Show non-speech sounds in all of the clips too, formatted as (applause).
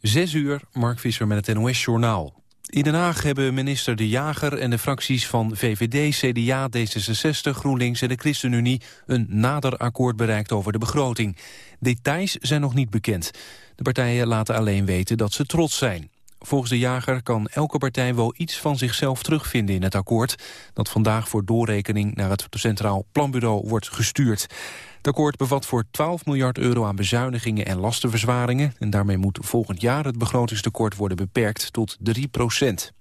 Zes uur, Mark Visser met het NOS-journaal. In Den Haag hebben minister De Jager en de fracties van VVD, CDA, D66, GroenLinks en de ChristenUnie een nader akkoord bereikt over de begroting. Details zijn nog niet bekend. De partijen laten alleen weten dat ze trots zijn. Volgens De Jager kan elke partij wel iets van zichzelf terugvinden in het akkoord... dat vandaag voor doorrekening naar het Centraal Planbureau wordt gestuurd. Het akkoord bevat voor 12 miljard euro aan bezuinigingen en lastenverzwaringen... en daarmee moet volgend jaar het begrotingstekort worden beperkt tot 3 procent.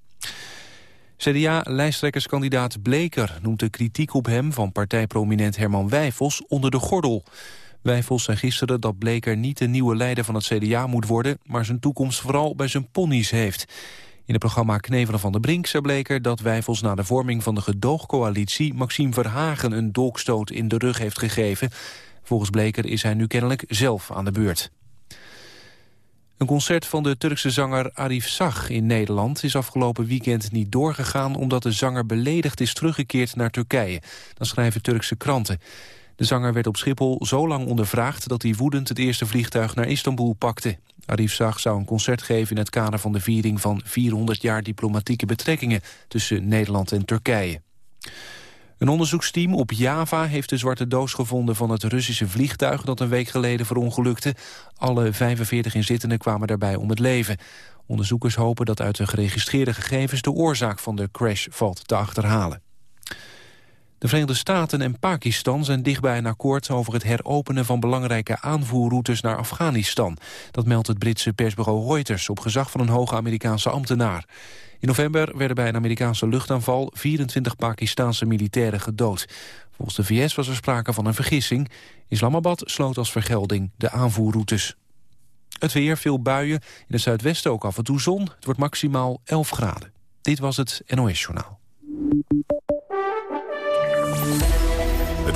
CDA-lijsttrekkerskandidaat Bleker noemt de kritiek op hem... van partijprominent Herman Wijfels onder de gordel. Wijfels zei gisteren dat Bleker niet de nieuwe leider van het CDA moet worden... maar zijn toekomst vooral bij zijn ponies heeft. In het programma Knevelen van de Brink zei Bleker dat Wijfels na de vorming van de gedoogcoalitie Maxime Verhagen een dolkstoot in de rug heeft gegeven. Volgens Bleker is hij nu kennelijk zelf aan de beurt. Een concert van de Turkse zanger Arif Sag in Nederland is afgelopen weekend niet doorgegaan omdat de zanger beledigd is teruggekeerd naar Turkije. Dat schrijven Turkse kranten. De zanger werd op Schiphol zo lang ondervraagd dat hij woedend het eerste vliegtuig naar Istanbul pakte. Arif Zag zou een concert geven in het kader van de viering van 400 jaar diplomatieke betrekkingen tussen Nederland en Turkije. Een onderzoeksteam op Java heeft de zwarte doos gevonden van het Russische vliegtuig dat een week geleden verongelukte. Alle 45 inzittenden kwamen daarbij om het leven. Onderzoekers hopen dat uit de geregistreerde gegevens de oorzaak van de crash valt te achterhalen. De Verenigde Staten en Pakistan zijn dichtbij een akkoord over het heropenen van belangrijke aanvoerroutes naar Afghanistan. Dat meldt het Britse persbureau Reuters op gezag van een hoge Amerikaanse ambtenaar. In november werden bij een Amerikaanse luchtaanval 24 Pakistanse militairen gedood. Volgens de VS was er sprake van een vergissing. Islamabad sloot als vergelding de aanvoerroutes. Het weer, veel buien, in het zuidwesten ook af en toe zon. Het wordt maximaal 11 graden. Dit was het NOS Journaal.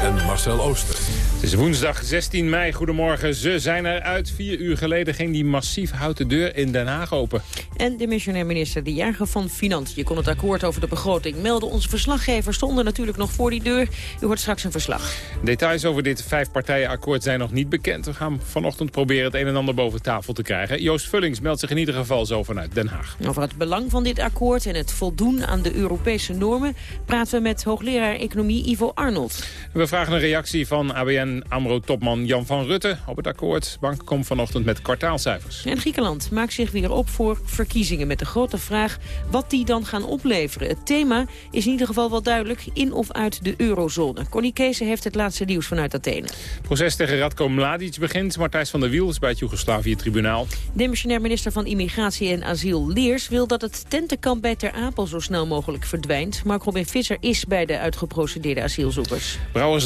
en Marcel Ooster. Het is woensdag 16 mei. Goedemorgen. Ze zijn eruit. Vier uur geleden ging die massief houten deur in Den Haag open. En de missionair minister De Jager van Financiën kon het akkoord over de begroting melden. Onze verslaggevers stonden natuurlijk nog voor die deur. U hoort straks een verslag. Details over dit vijfpartijenakkoord zijn nog niet bekend. We gaan vanochtend proberen het een en ander boven tafel te krijgen. Joost Vullings meldt zich in ieder geval zo vanuit Den Haag. Over het belang van dit akkoord en het voldoen aan de Europese normen... praten we met hoogleraar economie Ivo Arnold. We vragen een reactie van ABN AMRO-topman Jan van Rutte op het akkoord. Bank komt vanochtend met kwartaalcijfers. En Griekenland maakt zich weer op voor verkiezingen... met de grote vraag wat die dan gaan opleveren. Het thema is in ieder geval wel duidelijk in of uit de eurozone. Connie Kees heeft het laatste nieuws vanuit Athene. Het proces tegen Radko Mladic begint. Martijs van der Wiel is bij het Joegoslavië-tribunaal. Demissionair minister van Immigratie en Asiel Leers... wil dat het tentenkamp bij Ter Apel zo snel mogelijk verdwijnt. Mark Robin Visser is bij de uitgeprocedeerde asielzoekers.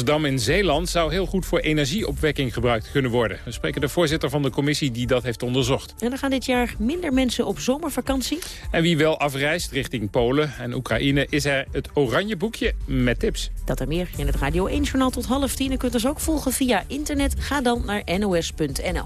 Brouwersdam in Zeeland zou heel goed voor energieopwekking gebruikt kunnen worden. We spreken de voorzitter van de commissie die dat heeft onderzocht. En er gaan dit jaar minder mensen op zomervakantie. En wie wel afreist richting Polen en Oekraïne... is er het oranje boekje met tips. Dat en meer in het Radio 1-journaal tot half tien. U kunt ons ook volgen via internet. Ga dan naar nos.nl.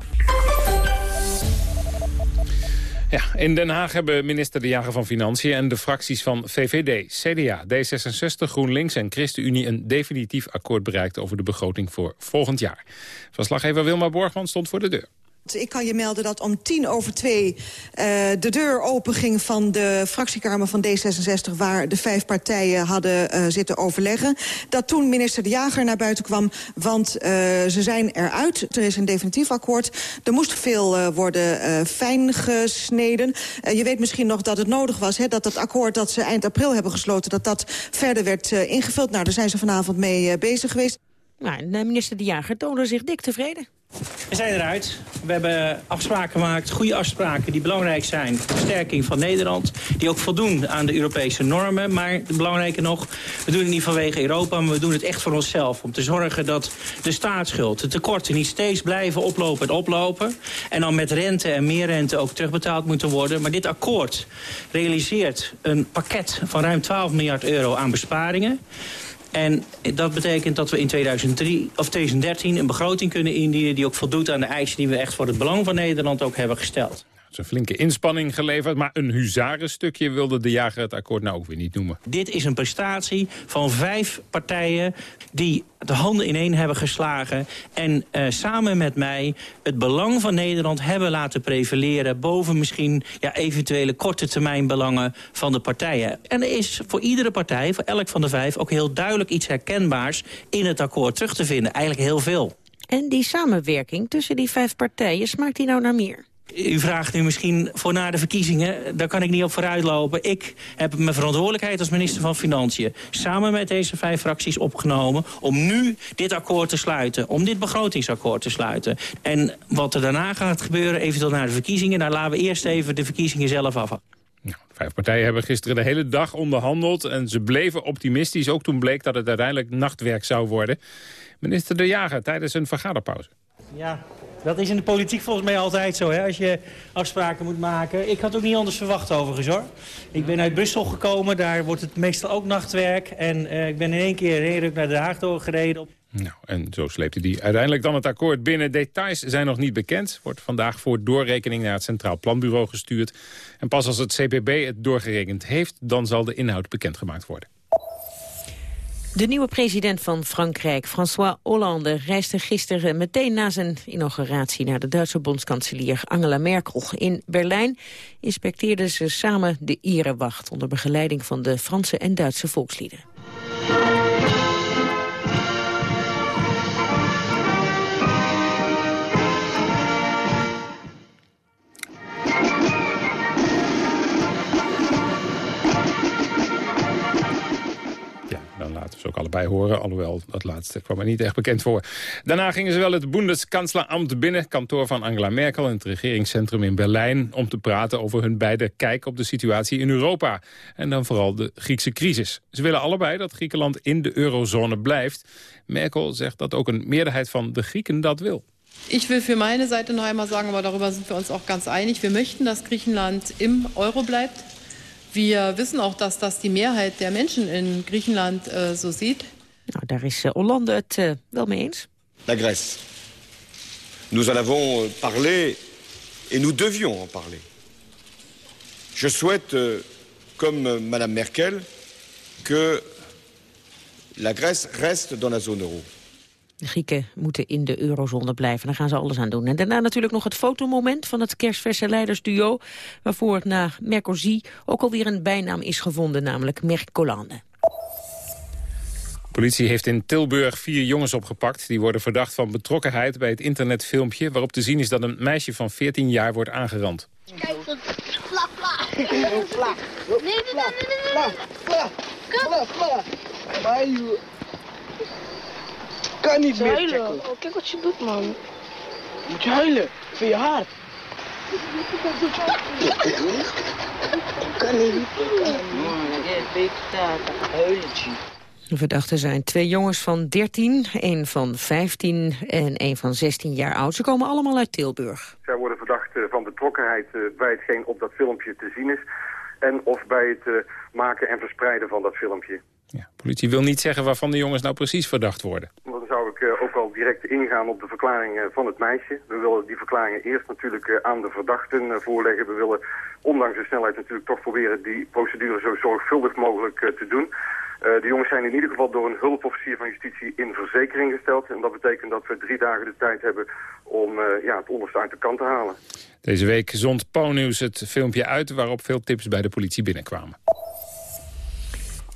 Ja, in Den Haag hebben minister De Jager van Financiën en de fracties van VVD, CDA, D66, GroenLinks en ChristenUnie een definitief akkoord bereikt over de begroting voor volgend jaar. Verslaggever Wilma Borgman stond voor de deur. Ik kan je melden dat om tien over twee uh, de deur openging van de fractiekamer van D66... waar de vijf partijen hadden uh, zitten overleggen. Dat toen minister De Jager naar buiten kwam, want uh, ze zijn eruit. Er is een definitief akkoord. Er moest veel worden fijn gesneden. je weet misschien nog dat het nodig was, hè, dat het akkoord dat ze eind april hebben gesloten... dat dat verder werd ingevuld. Nou, daar zijn ze vanavond mee bezig geweest. Nou, minister De Jager toonde zich dik tevreden. We zijn eruit. We hebben afspraken gemaakt, goede afspraken die belangrijk zijn voor de versterking van Nederland. Die ook voldoen aan de Europese normen. Maar het belangrijke nog, we doen het niet vanwege Europa, maar we doen het echt voor onszelf. Om te zorgen dat de staatsschuld, de tekorten niet steeds blijven oplopen en oplopen. En dan met rente en meer rente ook terugbetaald moeten worden. Maar dit akkoord realiseert een pakket van ruim 12 miljard euro aan besparingen. En dat betekent dat we in 2003, of 2013 een begroting kunnen indienen... die ook voldoet aan de eisen die we echt voor het belang van Nederland ook hebben gesteld. Is een flinke inspanning geleverd, maar een huzarenstukje wilde de jager het akkoord nou ook weer niet noemen. Dit is een prestatie van vijf partijen die de handen ineen hebben geslagen... en uh, samen met mij het belang van Nederland hebben laten prevaleren... boven misschien ja, eventuele korte termijn belangen van de partijen. En er is voor iedere partij, voor elk van de vijf... ook heel duidelijk iets herkenbaars in het akkoord terug te vinden. Eigenlijk heel veel. En die samenwerking tussen die vijf partijen, smaakt die nou naar meer? U vraagt nu misschien voor na de verkiezingen. Daar kan ik niet op vooruitlopen. Ik heb mijn verantwoordelijkheid als minister van Financiën... samen met deze vijf fracties opgenomen... om nu dit akkoord te sluiten. Om dit begrotingsakkoord te sluiten. En wat er daarna gaat gebeuren, eventueel na de verkiezingen... daar laten we eerst even de verkiezingen zelf af. Nou, vijf partijen hebben gisteren de hele dag onderhandeld... en ze bleven optimistisch, ook toen bleek dat het uiteindelijk nachtwerk zou worden. Minister De Jager tijdens een vergaderpauze. Ja, dat is in de politiek volgens mij altijd zo, hè, als je afspraken moet maken. Ik had ook niet anders verwacht overigens, hoor. Ik ben uit Brussel gekomen, daar wordt het meestal ook nachtwerk. En uh, ik ben in één keer redelijk naar Den Haag doorgereden. Nou, en zo sleepte die uiteindelijk dan het akkoord binnen. Details zijn nog niet bekend. Wordt vandaag voor doorrekening naar het Centraal Planbureau gestuurd. En pas als het CPB het doorgerekend heeft, dan zal de inhoud bekendgemaakt worden. De nieuwe president van Frankrijk, François Hollande, reisde gisteren meteen na zijn inauguratie naar de Duitse bondskanselier Angela Merkel. In Berlijn inspecteerden ze samen de erewacht onder begeleiding van de Franse en Duitse volkslieden. Dus ook allebei horen. Alhoewel, dat laatste kwam er niet echt bekend voor. Daarna gingen ze wel het Bundeskanzleramt binnen... kantoor van Angela Merkel in het regeringscentrum in Berlijn... om te praten over hun beide kijk op de situatie in Europa. En dan vooral de Griekse crisis. Ze willen allebei dat Griekenland in de eurozone blijft. Merkel zegt dat ook een meerderheid van de Grieken dat wil. Ich will für meine Seite noch einmal sagen, aber darüber sind wir uns auch ganz einig, wir möchten, dass Griechenland im Euro bleibt. Wir wissen auch, dass das die Mehrheit der Menschen in Griechenland uh, so sieht. Nou, daar is uh, Hollande het uh, wel mee eens. La Grèce. Nous en avons euh, parlé et nous devions en parler. Je souhaite, euh, comme euh, Madame Merkel, que la Grèce reste dans la zone euro. De Grieken moeten in de eurozone blijven. Daar gaan ze alles aan doen. En daarna natuurlijk nog het fotomoment van het kerstverse leidersduo... waarvoor na Mercosi ook alweer een bijnaam is gevonden, namelijk Mercolande. Politie heeft in Tilburg vier jongens opgepakt. Die worden verdacht van betrokkenheid bij het internetfilmpje... waarop te zien is dat een meisje van 14 jaar wordt aangerand. Kijk, dat. Nee, nee, nee, nee. Kan niet meer huilen. Oh, kijk wat je doet, man. Moet je huilen? Voor je haar. kan niet. De verdachten zijn twee jongens van 13, een van 15 en een van 16 jaar oud. Ze komen allemaal uit Tilburg. Zij worden verdacht eh, van betrokkenheid eh, bij hetgeen op dat filmpje te zien is. En of bij het eh, maken en verspreiden van dat filmpje. Ja, politie wil niet zeggen waarvan de jongens nou precies verdacht worden. Dan zou ik uh, ook wel direct ingaan op de verklaringen van het meisje. We willen die verklaringen eerst natuurlijk uh, aan de verdachten uh, voorleggen. We willen ondanks de snelheid natuurlijk toch proberen die procedure zo zorgvuldig mogelijk te doen. de jongens zijn in ieder geval door een hulpofficier van justitie in verzekering gesteld. En dat betekent dat we drie dagen de tijd hebben om ja, het onderste uit de kant te halen. Deze week zond Pauwnieuws het filmpje uit waarop veel tips bij de politie binnenkwamen.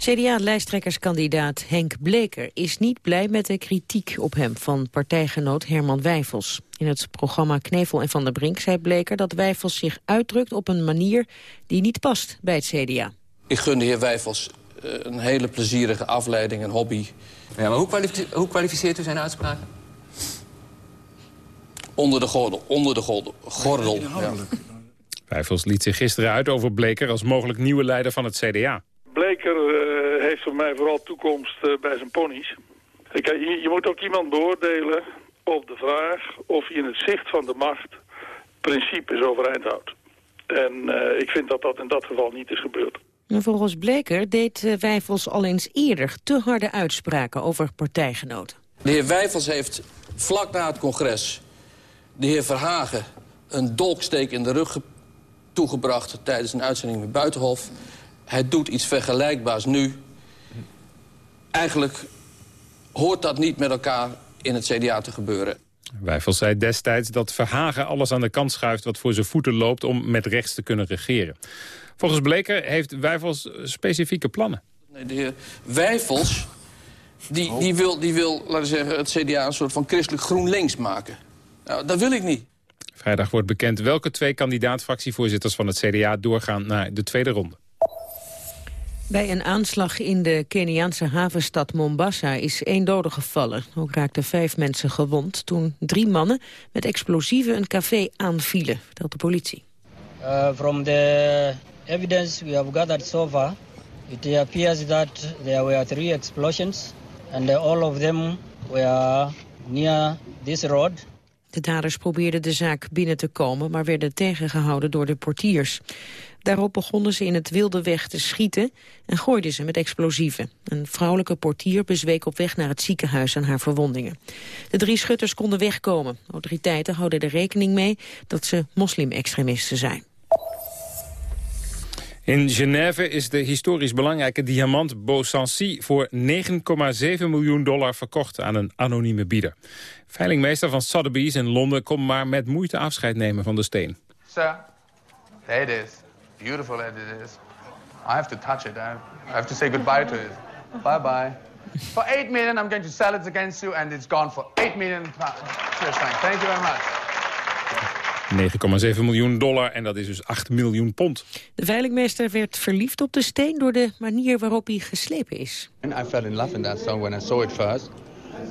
CDA-lijsttrekkerskandidaat Henk Bleker is niet blij met de kritiek op hem van partijgenoot Herman Wijfels. In het programma Knevel en Van der Brink zei Bleker dat Wijfels zich uitdrukt op een manier die niet past bij het CDA. Ik gun de heer Wijfels eh, een hele plezierige afleiding, een hobby. Ja, maar hoe, kwalificeert, hoe kwalificeert u zijn uitspraken? Onder de gordel. Onder de gordel. gordel ja. Wijfels liet zich gisteren uit over Bleker als mogelijk nieuwe leider van het CDA. Voor mij vooral toekomst uh, bij zijn ponies. Je, je, moet ook iemand beoordelen op de vraag of hij in het zicht van de macht principes overeind houdt. En uh, ik vind dat dat in dat geval niet is gebeurd. Volgens Bleker deed Wijfels al eens eerder te harde uitspraken over partijgenoten. De heer Wijfels heeft vlak na het congres de heer Verhagen een dolksteek in de rug toegebracht tijdens een uitzending met Buitenhof. Hij doet iets vergelijkbaars nu. Eigenlijk hoort dat niet met elkaar in het CDA te gebeuren. Wijfels zei destijds dat Verhagen alles aan de kant schuift... wat voor zijn voeten loopt om met rechts te kunnen regeren. Volgens Bleker heeft Wijfels specifieke plannen. Nee, de heer Wijfels die, die, wil, die wil, laten we zeggen, het CDA een soort van christelijk GroenLinks maken. Nou, dat wil ik niet. Vrijdag wordt bekend welke twee kandidaat-fractievoorzitters van het CDA doorgaan naar de tweede ronde. Bij een aanslag in de Keniaanse havenstad Mombasa is één dode gevallen. Ook raakten vijf mensen gewond toen drie mannen met explosieven een café aanvielen, vertelt de politie. Uh, from the evidence we have gathered so far, it appears that there were three explosions and all of them were near this road. De daders probeerden de zaak binnen te komen, maar werden tegengehouden door de portiers. Daarop begonnen ze in het wilde weg te schieten en gooiden ze met explosieven. Een vrouwelijke portier bezweek op weg naar het ziekenhuis aan haar verwondingen. De drie schutters konden wegkomen. Autoriteiten houden er rekening mee dat ze moslim-extremisten zijn. In Genève is de historisch belangrijke diamant Beausancy voor 9,7 miljoen dollar verkocht aan een anonieme bieder. Veilingmeester van Sotheby's in Londen kon maar met moeite afscheid nemen van de steen. Sir, there it is. Beautiful as it is. I have to touch it. I have to say goodbye to it. Bye bye. For 8 million I'm going to sell it against you and it's gone for 8 million. Thank you very much. 9,7 miljoen dollar en dat is dus 8 miljoen pond. De veilingmeester werd verliefd op de steen door de manier waarop hij geslepen is. And I fell in love in that stone when I saw it first.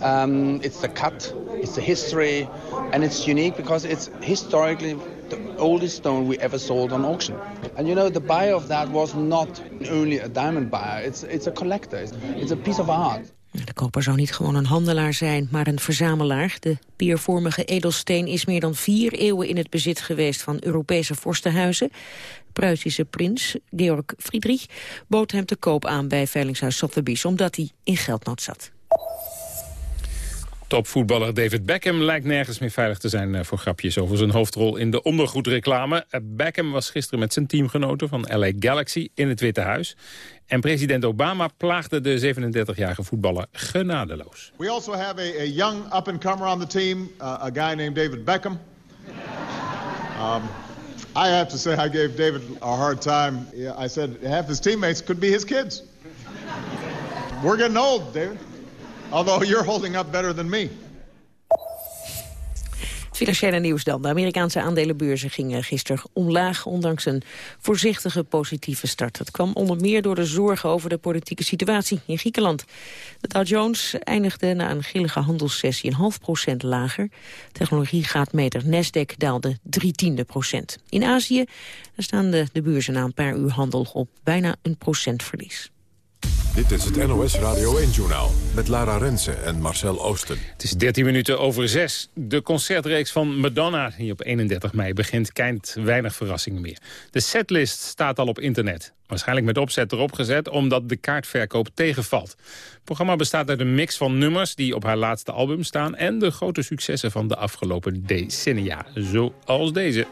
Um, it's the cut, it's the history, and it's unique because it's historically the oldest stone we ever sold on auction. And you know, the buyer of that was not only a diamond buyer, it's, it's a collector, it's, it's a piece of art. De koper zou niet gewoon een handelaar zijn, maar een verzamelaar. De piervormige edelsteen is meer dan vier eeuwen in het bezit geweest van Europese vorstenhuizen. Pruisische prins, Georg Friedrich, bood hem te koop aan bij Veilingshuis Sotheby's, omdat hij in geldnood zat. Topvoetballer David Beckham lijkt nergens meer veilig te zijn eh, voor grapjes over zijn hoofdrol in de ondergoedreclame. Eh, Beckham was gisteren met zijn teamgenoten van LA Galaxy in het Witte Huis. En president Obama plaagde de 37-jarige voetballer genadeloos. We also have a, young up-and-comer on the team, uh, a guy named David Beckham. Um, I have to say I gave David a hard time. I said half his teammates could be his kids. We're getting old, David. Although you're holding up better than me. Financiële nieuws dan. De Amerikaanse aandelenbeurzen gingen gisteren omlaag... ondanks een voorzichtige positieve start. Dat kwam onder meer door de zorgen over de politieke situatie in Griekenland. De Dow Jones eindigde na een gillige handelssessie een half procent lager. Technologiegraadmeter Nasdaq daalde drie tiende procent. In Azië staan de, de beurzen na een paar uur handel op bijna een procent verlies. Dit is het NOS Radio 1-journaal met Lara Rensen en Marcel Oosten. Het is 13 minuten over 6. De concertreeks van Madonna, die op 31 mei begint, kent weinig verrassingen meer. De setlist staat al op internet. Waarschijnlijk met opzet erop gezet, omdat de kaartverkoop tegenvalt. Het programma bestaat uit een mix van nummers die op haar laatste album staan... en de grote successen van de afgelopen decennia, zoals deze.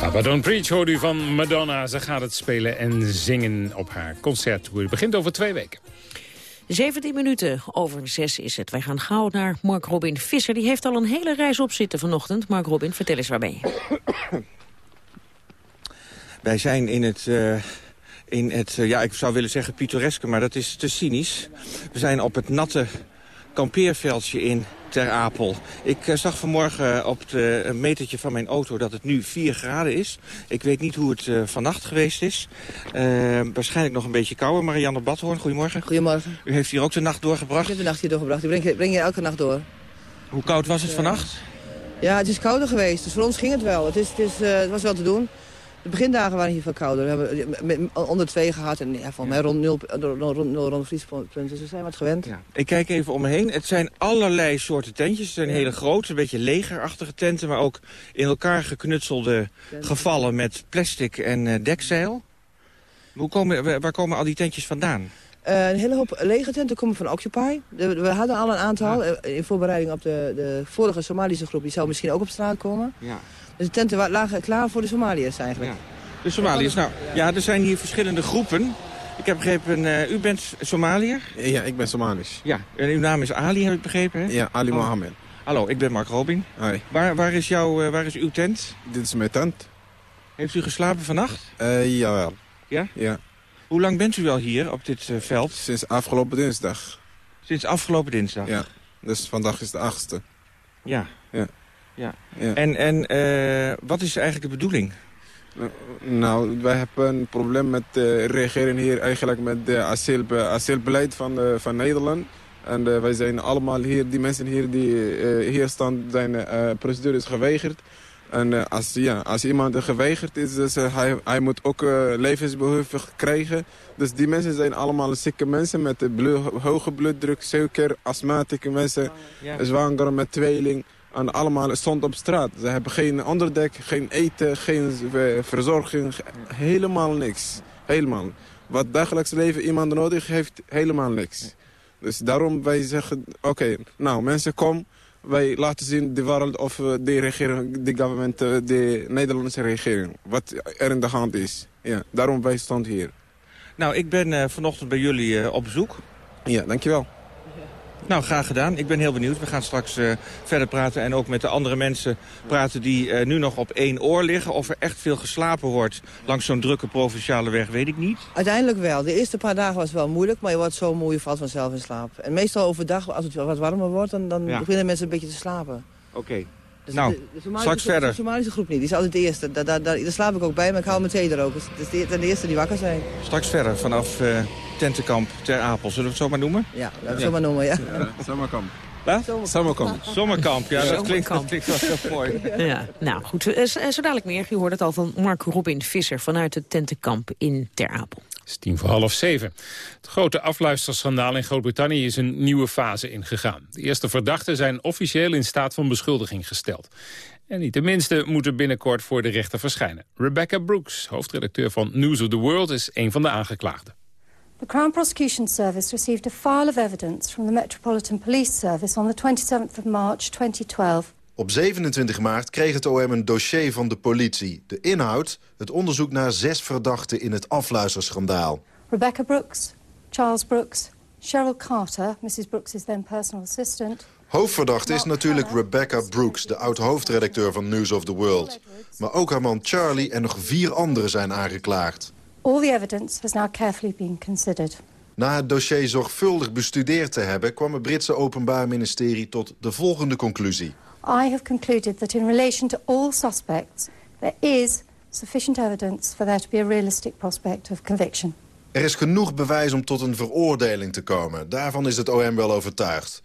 But Don't Preach hoort u van Madonna. Ze gaat het spelen en zingen op haar concert. Het begint over twee weken. 17 minuten over zes is het. Wij gaan gauw naar Mark Robin Visser. Die heeft al een hele reis op zitten vanochtend. Mark Robin, vertel eens waarmee. (coughs) Wij zijn in het... Uh, in het, uh, ja, ik zou willen zeggen pittoreske, maar dat is te cynisch. We zijn op het natte kampeerveldje in Ter Apel. Ik uh, zag vanmorgen op het metertje van mijn auto dat het nu 4 graden is. Ik weet niet hoe het vannacht geweest is. Uh, waarschijnlijk nog een beetje kouder. Marianne Badhoorn, goedemorgen. Goedemorgen. U heeft hier ook de nacht doorgebracht? Ik heb de nacht hier doorgebracht. Ik breng, breng je elke nacht door. Hoe koud was het vannacht? Ja, het is kouder geweest. Dus voor ons ging het wel. Het, is, het, is, het was wel te doen. De begindagen waren hier veel kouder. We hebben onder twee gehad en ja, volgens mij rond nul, rond, nul rond vriespunten. Dus we zijn wat gewend. Ja. Ik kijk even om me heen. Het zijn allerlei soorten tentjes. Het zijn hele grote, een beetje legerachtige tenten... maar ook in elkaar geknutselde gevallen met plastic en uh, dekzeil. Hoe komen, waar komen al die tentjes vandaan? Uh, een hele hoop lege tenten komen van Occupy. we hadden al een aantal ja. in voorbereiding op de, de vorige Somalische groep. Die zou misschien ook op straat komen. Ja. Dus de tenten lagen klaar voor de Somaliërs eigenlijk. Ja. De Somaliërs, nou, ja, er zijn hier verschillende groepen. Ik heb begrepen, uh, u bent Somaliër? Ja, ik ben Somalisch. Ja, en uw naam is Ali, heb ik begrepen, hè? Ja, Ali oh. Mohammed. Hallo, ik ben Mark Robin. Hoi. Waar, waar, is jouw, uh, waar is uw tent? Dit is mijn tent. Heeft u geslapen vannacht? Uh, jawel. Ja? Ja. Hoe lang bent u al hier op dit veld? Sinds afgelopen dinsdag. Sinds afgelopen dinsdag? Ja, dus vandaag is de achtste. Ja. Ja. Ja. ja. En, en uh, wat is eigenlijk de bedoeling? Nou, wij hebben een probleem met de regering hier eigenlijk met het asiel, asielbeleid van, uh, van Nederland. En uh, wij zijn allemaal hier, die mensen hier die uh, hier staan, zijn uh, procedures geweigerd. En als, ja, als iemand geweigerd is, dus, hij, hij moet ook levensbehoeften krijgen. Dus die mensen zijn allemaal zieke mensen met bloed, hoge bloeddruk, suiker, astmatische mensen, ja. zwanger met tweeling. En allemaal stond op straat. Ze hebben geen onderdek, geen eten, geen verzorging, helemaal niks. Helemaal. Wat dagelijks leven iemand nodig heeft, helemaal niks. Dus daarom wij zeggen, oké, nou mensen kom, wij laten zien de wereld of de regering, de government, de Nederlandse regering, wat er in de hand is. Ja, daarom wij staan hier. Nou, ik ben uh, vanochtend bij jullie uh, op bezoek. Ja, dankjewel. Nou, graag gedaan. Ik ben heel benieuwd. We gaan straks uh, verder praten en ook met de andere mensen praten die uh, nu nog op één oor liggen. Of er echt veel geslapen wordt langs zo'n drukke provinciale weg, weet ik niet. Uiteindelijk wel. De eerste paar dagen was wel moeilijk, maar je wordt zo moe, je valt vanzelf in slaap. En meestal overdag, als het wat warmer wordt, dan, dan ja. beginnen mensen een beetje te slapen. Oké. Okay. Dus nou, de, de straks verder. De Somalische groep niet, die is altijd de eerste. Daar, daar, daar, daar slaap ik ook bij, maar ik hou mijn thee er ook. Dus het is de, de eerste die wakker zijn. Straks verder, vanaf uh, tentenkamp Ter Apel. Zullen we het zo maar noemen? Ja, laten we het zo maar noemen, ja. ja zomerkamp. Zomerkamp. Zomerkamp, ja, dat klinkt, dat klinkt wel heel mooi. (laughs) Ja, nou goed, zo dadelijk meer. Je hoort het al van Mark Robin Visser vanuit het tentenkamp in Ter Apel. Het is tien voor half zeven. Het grote afluisterschandaal in Groot-Brittannië is een nieuwe fase ingegaan. De eerste verdachten zijn officieel in staat van beschuldiging gesteld. En niet de minste moeten binnenkort voor de rechter verschijnen. Rebecca Brooks, hoofdredacteur van News of the World, is een van de aangeklaagden. The Crown Prosecution Service received a file of evidence from the Metropolitan Police Service on the 27th of March 2012. Op 27 maart kreeg het OM een dossier van de politie. De inhoud, het onderzoek naar zes verdachten in het afluisterschandaal. Rebecca Brooks, Charles Brooks, Cheryl Carter, Mrs. Brooks' then personal assistant... Hoofdverdachte is natuurlijk Rebecca Brooks, de oud-hoofdredacteur van News of the World. Maar ook haar man Charlie en nog vier anderen zijn aangeklaagd. All the evidence has now carefully been considered. Na het dossier zorgvuldig bestudeerd te hebben... kwam het Britse Openbaar Ministerie tot de volgende conclusie. I have concluded that in relation to all suspects... there is sufficient evidence for there to be a realistic prospect of conviction. Er is genoeg bewijs om tot een veroordeling te komen. Daarvan is het OM wel overtuigd.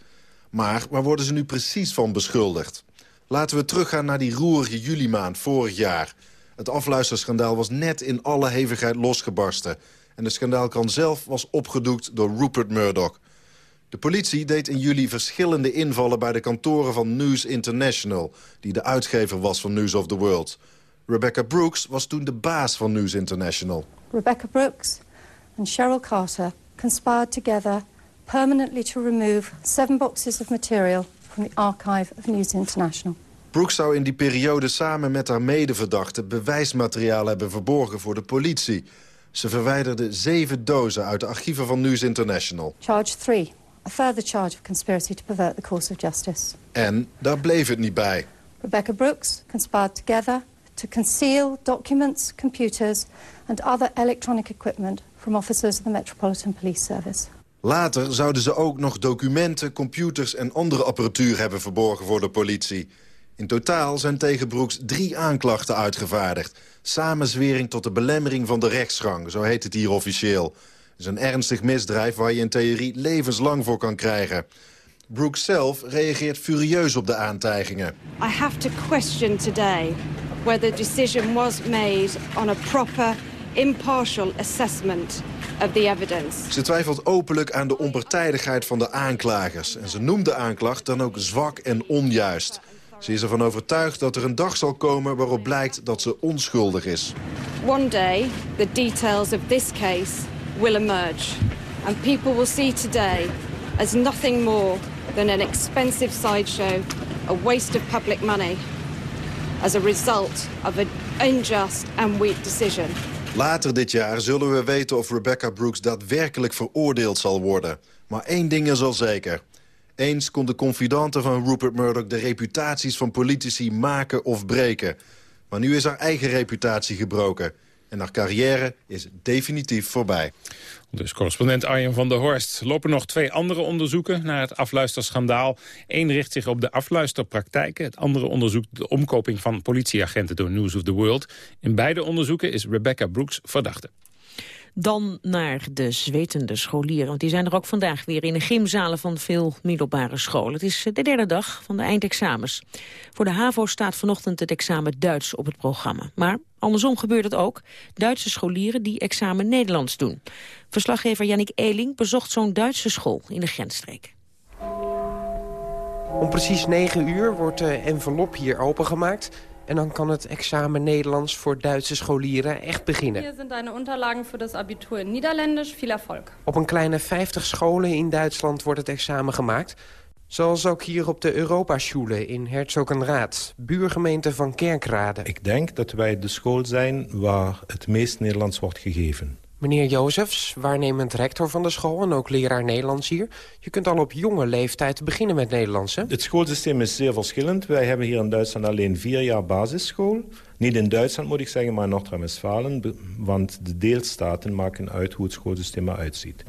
Maar waar worden ze nu precies van beschuldigd? Laten we teruggaan naar die roerige juli maand vorig jaar. Het afluisterschandaal was net in alle hevigheid losgebarsten. En de schandaalkrant zelf was opgedoekt door Rupert Murdoch. De politie deed in juli verschillende invallen bij de kantoren van News International... die de uitgever was van News of the World. Rebecca Brooks was toen de baas van News International. Rebecca Brooks en Cheryl Carter conspired together permanently to remove seven boxes of material from the archive of News International. Brooks zou in die periode samen met haar medeverdachte... bewijsmateriaal hebben verborgen voor de politie. Ze verwijderde zeven dozen uit de archieven van News International. Charge 3. A further charge of conspiracy to pervert the course of justice. En daar bleef het niet bij. Rebecca Brooks conspired together to conceal documents, computers and other electronic equipment from officers of the Metropolitan Police Service. Later zouden ze ook nog documenten, computers en andere apparatuur hebben verborgen voor de politie. In totaal zijn tegen Brooks drie aanklachten uitgevaardigd. Samenzwering tot de belemmering van de rechtsgang, zo heet het hier officieel. Het is een ernstig misdrijf waar je in theorie levenslang voor kan krijgen. Brooks zelf reageert furieus op de aantijgingen. I have to question today whether the decision was made on a proper, impartial assessment of the evidence. Ze twijfelt openlijk aan de onpartijdigheid van de aanklagers. En ze noemt de aanklacht dan ook zwak en onjuist. Ze is ervan overtuigd dat er een dag zal komen waarop blijkt dat ze onschuldig is. One day, the details of this case will emerge. And people will see today as nothing more than an expensive sideshow, a waste of public money, as a result of an unjust and weak decision. Later dit jaar zullen we weten of Rebecca Brooks daadwerkelijk veroordeeld zal worden. Maar één ding is al zeker. Eens kon de confidante van Rupert Murdoch de reputaties van politici maken of breken. Maar nu is haar eigen reputatie gebroken. En haar carrière is definitief voorbij. Dus correspondent Arjen van der Horst. Lopen nog twee andere onderzoeken naar het afluisterschandaal. Eén richt zich op de afluisterpraktijken. Het andere onderzoekt de omkoping van politieagenten door News of the World. In beide onderzoeken is Rebecca Brooks verdachte. Dan naar de zwetende scholieren. Want die zijn er ook vandaag weer in de gymzalen van veel middelbare scholen. Het is de derde dag van de eindexamens. Voor de HAVO staat vanochtend het examen Duits op het programma. Maar andersom gebeurt het ook. Duitse scholieren die examen Nederlands doen. Verslaggever Jannik Eeling bezocht zo'n Duitse school in de grensstreek. Om precies 9 uur wordt de envelop hier opengemaakt... En dan kan het examen Nederlands voor Duitse scholieren echt beginnen. Hier zijn deine Unterlagen voor het Abitur in Nederlands. Veel erfolg. Op een kleine 50 scholen in Duitsland wordt het examen gemaakt. Zoals ook hier op de Europaschule in Herzogenrath, buurgemeente van Kerkrade. Ik denk dat wij de school zijn waar het meest Nederlands wordt gegeven. Meneer Jozefs, waarnemend rector van de school en ook leraar Nederlands hier. Je kunt al op jonge leeftijd beginnen met Nederlands, hè? Het schoolsysteem is zeer verschillend. Wij hebben hier in Duitsland alleen vier jaar basisschool. Niet in Duitsland moet ik zeggen, maar in Noord-Rijn-Westfalen. Want de deelstaten maken uit hoe het schoolsysteem eruit ziet.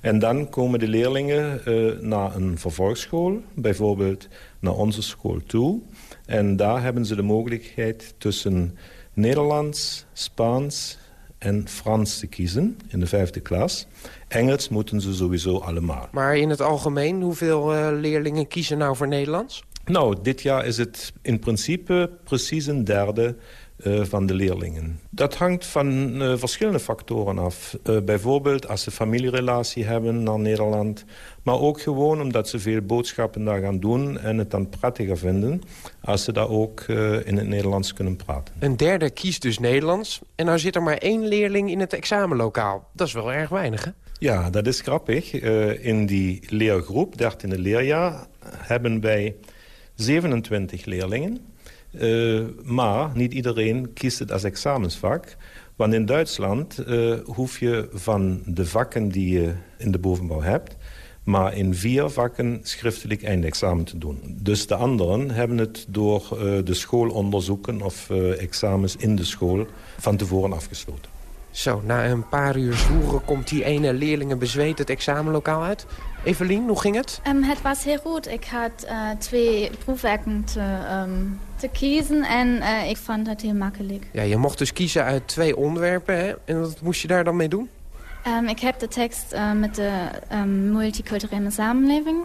En dan komen de leerlingen uh, naar een vervolgschool. Bijvoorbeeld naar onze school toe. En daar hebben ze de mogelijkheid tussen Nederlands, Spaans en Frans te kiezen in de vijfde klas. Engels moeten ze sowieso allemaal. Maar in het algemeen, hoeveel uh, leerlingen kiezen nou voor Nederlands? Nou, dit jaar is het in principe precies een derde van de leerlingen. Dat hangt van uh, verschillende factoren af. Uh, bijvoorbeeld als ze familierelatie hebben naar Nederland. Maar ook gewoon omdat ze veel boodschappen daar gaan doen... en het dan prettiger vinden als ze daar ook in het Nederlands kunnen praten. Een derde kiest dus Nederlands. En nou zit er maar één leerling in het examenlokaal. Dat is wel erg weinig, hè? Ja, dat is grappig. in die leergroep, 13e leerjaar, hebben wij 27 leerlingen... Uh, maar niet iedereen kiest het als examensvak. Want in Duitsland uh, hoef je van de vakken die je in de bovenbouw hebt... maar in vier vakken schriftelijk eindexamen te doen. Dus de anderen hebben het door uh, de schoolonderzoeken of examens in de school van tevoren afgesloten. Zo, na een paar uur zwoeren komt die ene leerlingen bezweet het examenlokaal uit. Evelien, hoe ging het? Um, het was heel goed. Ik had uh, twee proefwerken te, um, te kiezen en uh, ik vond het heel makkelijk. Ja, je mocht dus kiezen uit twee onderwerpen. Hè? En wat moest je daar dan mee doen? Um, ik heb de tekst uh, met de multiculturele samenleving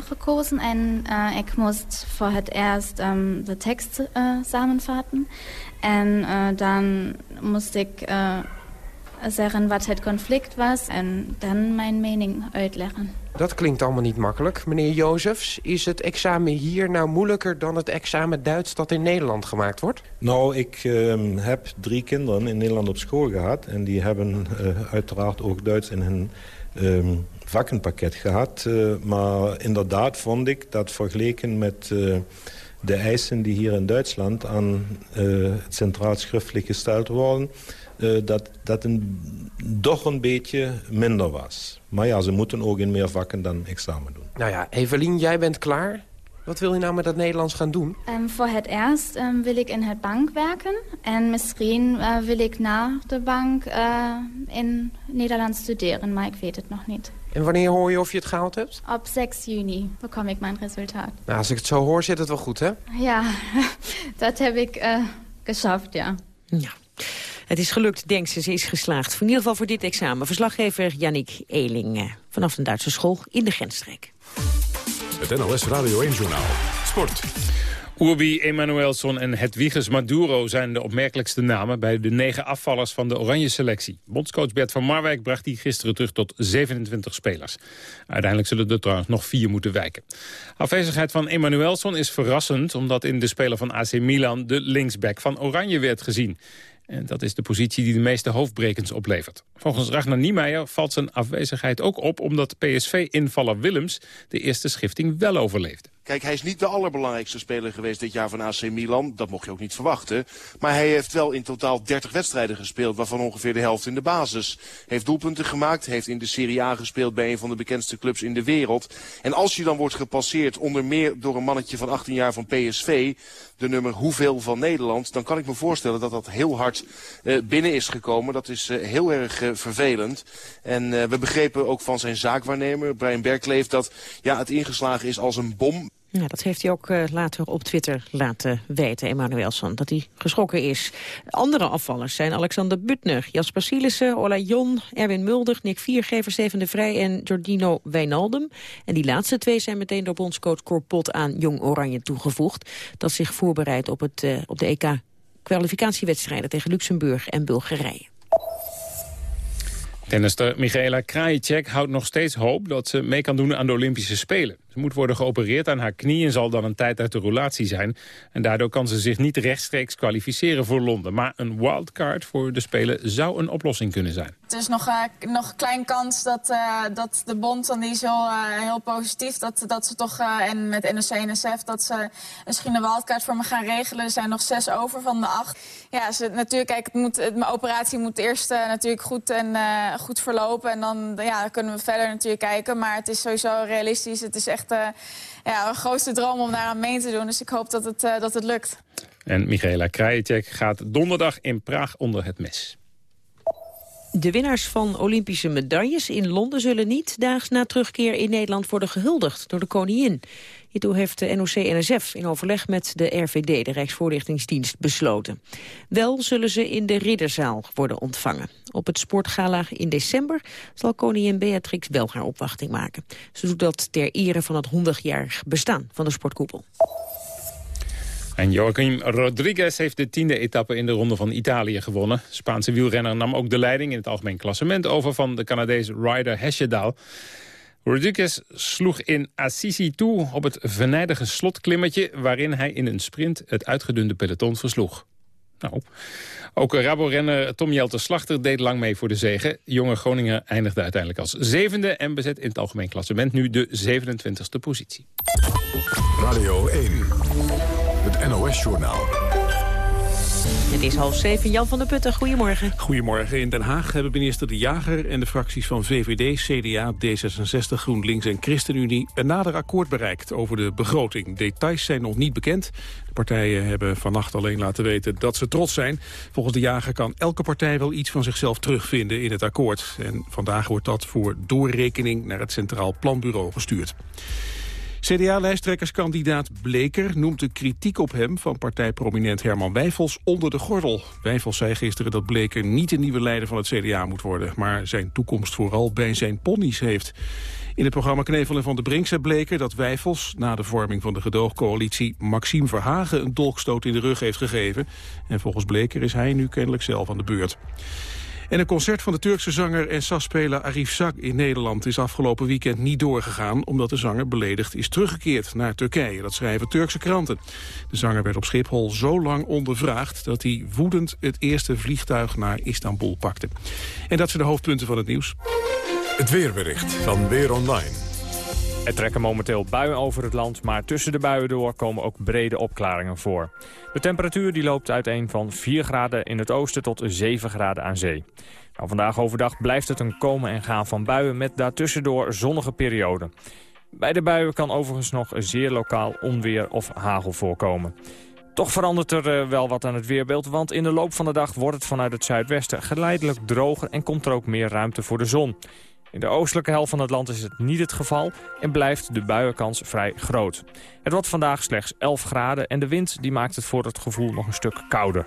gekozen. En ik moest voor het eerst de tekst samenvatten. En dan moest ik zeggen wat het conflict was en dan mijn mening uitleggen. Dat klinkt allemaal niet makkelijk. Meneer Jozefs, is het examen hier nou moeilijker dan het examen Duits dat in Nederland gemaakt wordt? Nou, ik uh, heb drie kinderen in Nederland op school gehad. En die hebben uh, uiteraard ook Duits in hun uh, vakkenpakket gehad. Uh, maar inderdaad vond ik dat vergeleken met de eisen die hier in Duitsland aan uh, centraal schriftelijk gesteld worden... Uh, dat dat een, toch een beetje minder was. Maar ja, ze moeten ook in meer vakken dan examen doen. Nou ja, Evelien, jij bent klaar. Wat wil je nou met dat Nederlands gaan doen? Um, voor het eerst um, wil ik in het bank werken. En misschien uh, wil ik na de bank uh, in Nederland studeren, maar ik weet het nog niet. En wanneer hoor je of je het gehaald hebt? Op 6 juni bekom ik mijn resultaat. Nou, als ik het zo hoor, zit het wel goed, hè? Ja, (laughs) dat heb ik uh, geschaft, ja. Ja. Het is gelukt, denkt ze. Ze is geslaagd. In ieder geval voor dit examen. Verslaggever Yannick Eling vanaf een Duitse school in de grensstreek. Het NOS Radio 1-journaal. Sport. Urbi Emanuelson en Hedwiges Maduro zijn de opmerkelijkste namen... bij de negen afvallers van de oranje selectie. Bondscoach Bert van Marwijk bracht die gisteren terug tot 27 spelers. Uiteindelijk zullen er trouwens nog vier moeten wijken. Afwezigheid van Emanuelson is verrassend... omdat in de speler van AC Milan de linksback van Oranje werd gezien. En dat is de positie die de meeste hoofdbrekens oplevert. Volgens Ragnar Niemeyer valt zijn afwezigheid ook op... omdat PSV-invaller Willems de eerste schifting wel overleefde. Kijk, hij is niet de allerbelangrijkste speler geweest dit jaar van AC Milan. Dat mocht je ook niet verwachten. Maar hij heeft wel in totaal 30 wedstrijden gespeeld, waarvan ongeveer de helft in de basis. Heeft doelpunten gemaakt, heeft in de Serie A gespeeld bij een van de bekendste clubs in de wereld. En als je dan wordt gepasseerd onder meer door een mannetje van 18 jaar van PSV, de nummer hoeveel van Nederland, dan kan ik me voorstellen dat dat heel hard uh, binnen is gekomen. Dat is uh, heel erg uh, vervelend. En we begrepen ook van zijn zaakwaarnemer, Brian Berkleef, dat ja, het ingeslagen is als een bom. Ja, dat heeft hij ook uh, later op Twitter laten weten, Emanuelson, dat hij geschrokken is. Andere afvallers zijn Alexander Butner, Jasper Sielissen, Ola Jon, Erwin Mulder, Nick Viergever, Steven de Vrij en Giordino Wijnaldum. En die laatste twee zijn meteen door bondscoach Corpot aan Jong Oranje toegevoegd, dat zich voorbereidt op, het, uh, op de EK-kwalificatiewedstrijden tegen Luxemburg en Bulgarije. Tennister Michaela Krajicek houdt nog steeds hoop dat ze mee kan doen aan de Olympische Spelen. Moet worden geopereerd aan haar knie en zal dan een tijd uit de roulatie zijn. En daardoor kan ze zich niet rechtstreeks kwalificeren voor Londen. Maar een wildcard voor de Spelen zou een oplossing kunnen zijn. Het is nog, nog een klein kans dat, uh, dat de bond, dan die is heel, uh, heel positief, dat, dat ze toch, en met NOC en NSF, dat ze misschien een wildcard voor me gaan regelen. Er zijn nog zes over van de acht. Ja, ze, natuurlijk, kijk, het moet, mijn operatie moet eerst natuurlijk goed, en, goed verlopen. En dan ja, kunnen we verder natuurlijk kijken. Maar het is sowieso realistisch. Het is echt echt ja, een grootste droom om daaraan mee te doen. Dus ik hoop dat het, uh, dat het lukt. En Michaela Krajicek gaat donderdag in Praag onder het mes. De winnaars van Olympische medailles in Londen zullen niet daags na terugkeer in Nederland worden gehuldigd door de koningin. Hiertoe heeft de NOC-NSF in overleg met de RVD, de Rijksvoorlichtingsdienst, besloten. Wel zullen ze in de Ridderzaal worden ontvangen. Op het sportgala in december zal koningin Beatrix wel haar opwachting maken. Ze doet dat ter ere van het 100-jarig bestaan van de sportkoepel. En Joaquim Rodriguez heeft de tiende etappe in de Ronde van Italië gewonnen. Spaanse wielrenner nam ook de leiding in het algemeen klassement over van de Canadees Ryder Hesjedal. Rodriguez sloeg in Assisi toe op het venijdige slotklimmetje... waarin hij in een sprint het uitgedunde peloton versloeg. Nou, ook Rabo-renner Tom Jelte Slachter deed lang mee voor de zegen. Jonge Groningen eindigde uiteindelijk als zevende... en bezet in het algemeen klassement nu de 27e positie. Radio 1, het NOS-journaal. Het is half zeven. Jan van der Putten, goedemorgen. Goedemorgen. In Den Haag hebben minister De Jager en de fracties van VVD, CDA, D66, GroenLinks en ChristenUnie een nader akkoord bereikt over de begroting. Details zijn nog niet bekend. De partijen hebben vannacht alleen laten weten dat ze trots zijn. Volgens De Jager kan elke partij wel iets van zichzelf terugvinden in het akkoord. En vandaag wordt dat voor doorrekening naar het Centraal Planbureau gestuurd. CDA-lijsttrekkerskandidaat Bleker noemt de kritiek op hem van partijprominent Herman Wijfels onder de gordel. Wijfels zei gisteren dat Bleker niet de nieuwe leider van het CDA moet worden, maar zijn toekomst vooral bij zijn ponies heeft. In het programma Knevelen van de Brink zei Bleker dat Wijfels na de vorming van de gedoogcoalitie Maxime Verhagen een dolkstoot in de rug heeft gegeven. En volgens Bleker is hij nu kennelijk zelf aan de beurt. En een concert van de Turkse zanger en sasspeler Arif Zak in Nederland is afgelopen weekend niet doorgegaan omdat de zanger beledigd is teruggekeerd naar Turkije. Dat schrijven Turkse kranten. De zanger werd op Schiphol zo lang ondervraagd dat hij woedend het eerste vliegtuig naar Istanbul pakte. En dat zijn de hoofdpunten van het nieuws. Het weerbericht van Weer Online. Er trekken momenteel buien over het land, maar tussen de buien door komen ook brede opklaringen voor. De temperatuur die loopt uiteen van 4 graden in het oosten tot 7 graden aan zee. Nou, vandaag overdag blijft het een komen en gaan van buien met daartussendoor zonnige perioden. Bij de buien kan overigens nog zeer lokaal onweer of hagel voorkomen. Toch verandert er uh, wel wat aan het weerbeeld, want in de loop van de dag wordt het vanuit het zuidwesten geleidelijk droger en komt er ook meer ruimte voor de zon. In de oostelijke helft van het land is het niet het geval en blijft de buienkans vrij groot. Het wordt vandaag slechts 11 graden en de wind die maakt het voor het gevoel nog een stuk kouder.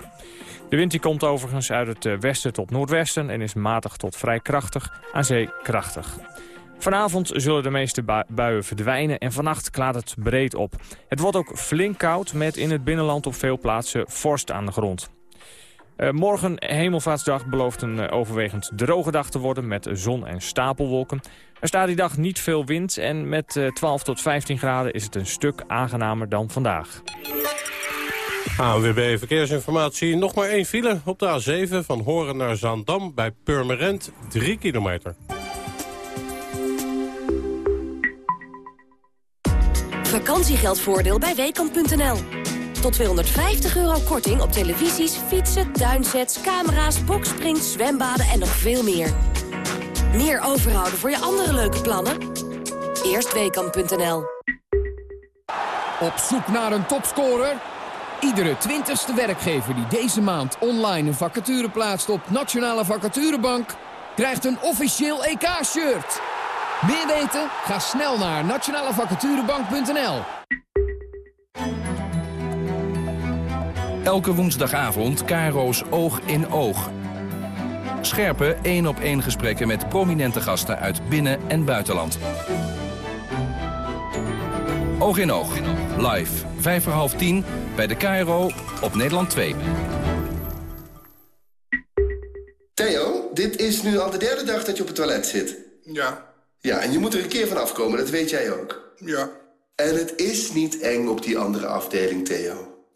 De wind die komt overigens uit het eh, westen tot noordwesten en is matig tot vrij krachtig, aan zee krachtig. Vanavond zullen de meeste buien verdwijnen en vannacht klaart het breed op. Het wordt ook flink koud met in het binnenland op veel plaatsen vorst aan de grond. Uh, morgen, Hemelvaartsdag, belooft een uh, overwegend droge dag te worden met zon en stapelwolken. Er staat die dag niet veel wind en met uh, 12 tot 15 graden is het een stuk aangenamer dan vandaag. ANWB Verkeersinformatie. Nog maar één file op de A7 van Horen naar Zaandam bij Purmerend, 3 kilometer. Vakantiegeldvoordeel bij Weekamp.nl. Tot 250 euro korting op televisies, fietsen, tuinsets, camera's, boksprings, zwembaden en nog veel meer. Meer overhouden voor je andere leuke plannen? Eerstweekam.nl Op zoek naar een topscorer? Iedere twintigste werkgever die deze maand online een vacature plaatst op Nationale Vacaturebank... krijgt een officieel EK-shirt. Meer weten? Ga snel naar nationalevacaturebank.nl. Elke woensdagavond Caro's Oog in Oog. Scherpe één op één gesprekken met prominente gasten uit binnen- en buitenland. Oog in Oog. Live. Vijf voor half tien bij de KRO op Nederland 2. Theo, dit is nu al de derde dag dat je op het toilet zit. Ja. Ja, en je moet er een keer van afkomen, dat weet jij ook. Ja. En het is niet eng op die andere afdeling, Theo.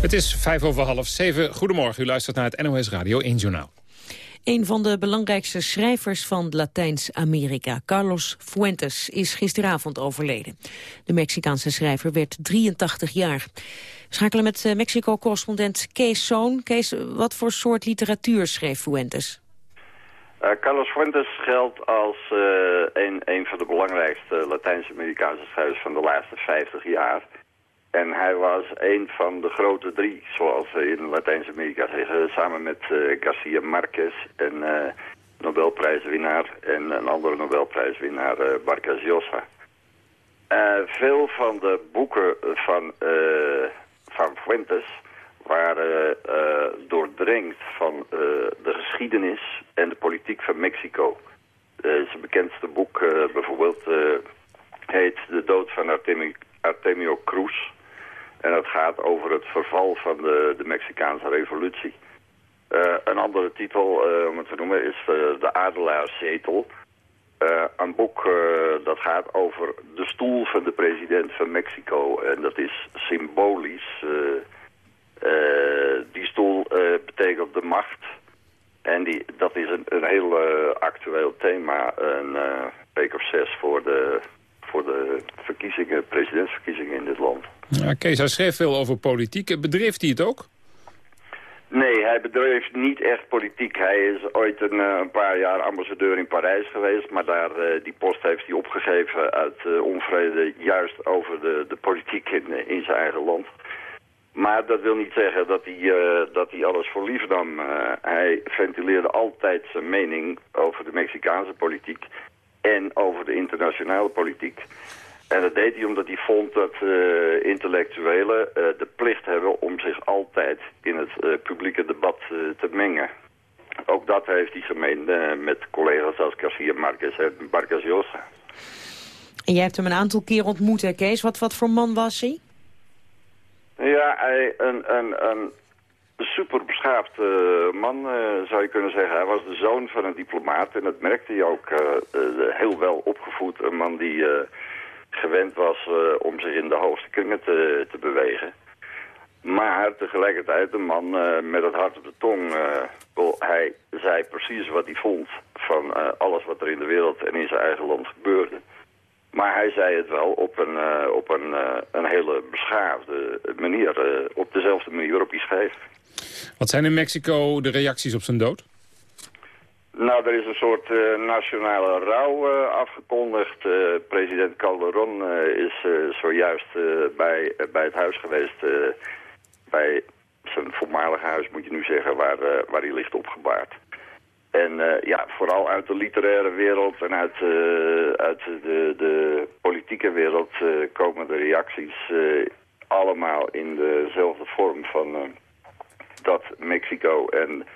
Het is vijf over half zeven. Goedemorgen, u luistert naar het NOS Radio 1 Journaal. Een van de belangrijkste schrijvers van Latijns-Amerika, Carlos Fuentes, is gisteravond overleden. De Mexicaanse schrijver werd 83 jaar. We schakelen met eh, Mexico-correspondent Kees Zoon. Kees, wat voor soort literatuur schreef Fuentes? Uh, Carlos Fuentes geldt als uh, een, een van de belangrijkste Latijns-Amerikaanse schrijvers van de laatste 50 jaar. En hij was een van de grote drie, zoals ze in Latijns-Amerika zeggen, samen met uh, Garcia Marquez, een uh, Nobelprijswinnaar en een andere Nobelprijswinnaar, uh, Vargas Llosa. veel van de boeken van, van Fuentes waren doordrenkt van de geschiedenis en de politiek van Mexico. zijn bekendste boek bijvoorbeeld heet De dood van Artemio, Artemio Cruz. En het gaat over het verval van de, de Mexicaanse revolutie. Uh, een andere titel, uh, om het te noemen, is uh, De Adelaarszetel. een boek dat gaat over de stoel van de president van Mexico. En dat is symbolisch. die stoel betekent de macht. En die, dat is een, een heel actueel thema. Een week of zes voor de, voor de verkiezingen, presidentsverkiezingen in dit land. Kees, hij schreef veel over politiek. Bedreef hij het ook? Nee, hij bedreef niet echt politiek. Hij is ooit een, een paar jaar ambassadeur in Parijs geweest, maar daar, uh, die post heeft hij opgegeven uit uh, onvrede juist over de, de politiek in, zijn eigen land. Maar dat wil niet zeggen dat hij, dat hij alles voor lief nam. hij ventileerde altijd zijn mening over de Mexicaanse politiek en over de internationale politiek. En dat deed hij omdat hij vond dat uh, intellectuelen uh, de plicht hebben om zich altijd in het uh, publieke debat te mengen. Ook dat heeft hij gemeen met collega's als Garcia Marquez en Vargas Llosa. En jij hebt hem een aantal keer ontmoet, hè Kees? Wat, wat voor man was hij? Ja, hij, een, een, een super beschaafd eh, man, eh, zou je kunnen zeggen. Hij was de zoon van een diplomaat en dat merkte hij ook eh, heel wel opgevoed. Een man die gewend was om zich in de hoogste kringen te, te bewegen. Maar tegelijkertijd een man met het hart op de tong. hij zei precies wat hij vond van alles wat er in de wereld en in zijn eigen land gebeurde. Maar hij zei het wel op een, op een, een hele beschaafde manier. op dezelfde manier waarop hij schreef. Wat zijn in Mexico de reacties op zijn dood? Nou, er is een soort uh, nationale rouw uh, afgekondigd. Uh, president Calderon is zojuist bij, bij het huis geweest. bij zijn voormalige huis, moet je nu zeggen, waar, waar hij ligt opgebaard. En ja, vooral uit de literaire wereld en uit, uit de, de politieke wereld komen de reacties allemaal in dezelfde vorm van dat Mexico en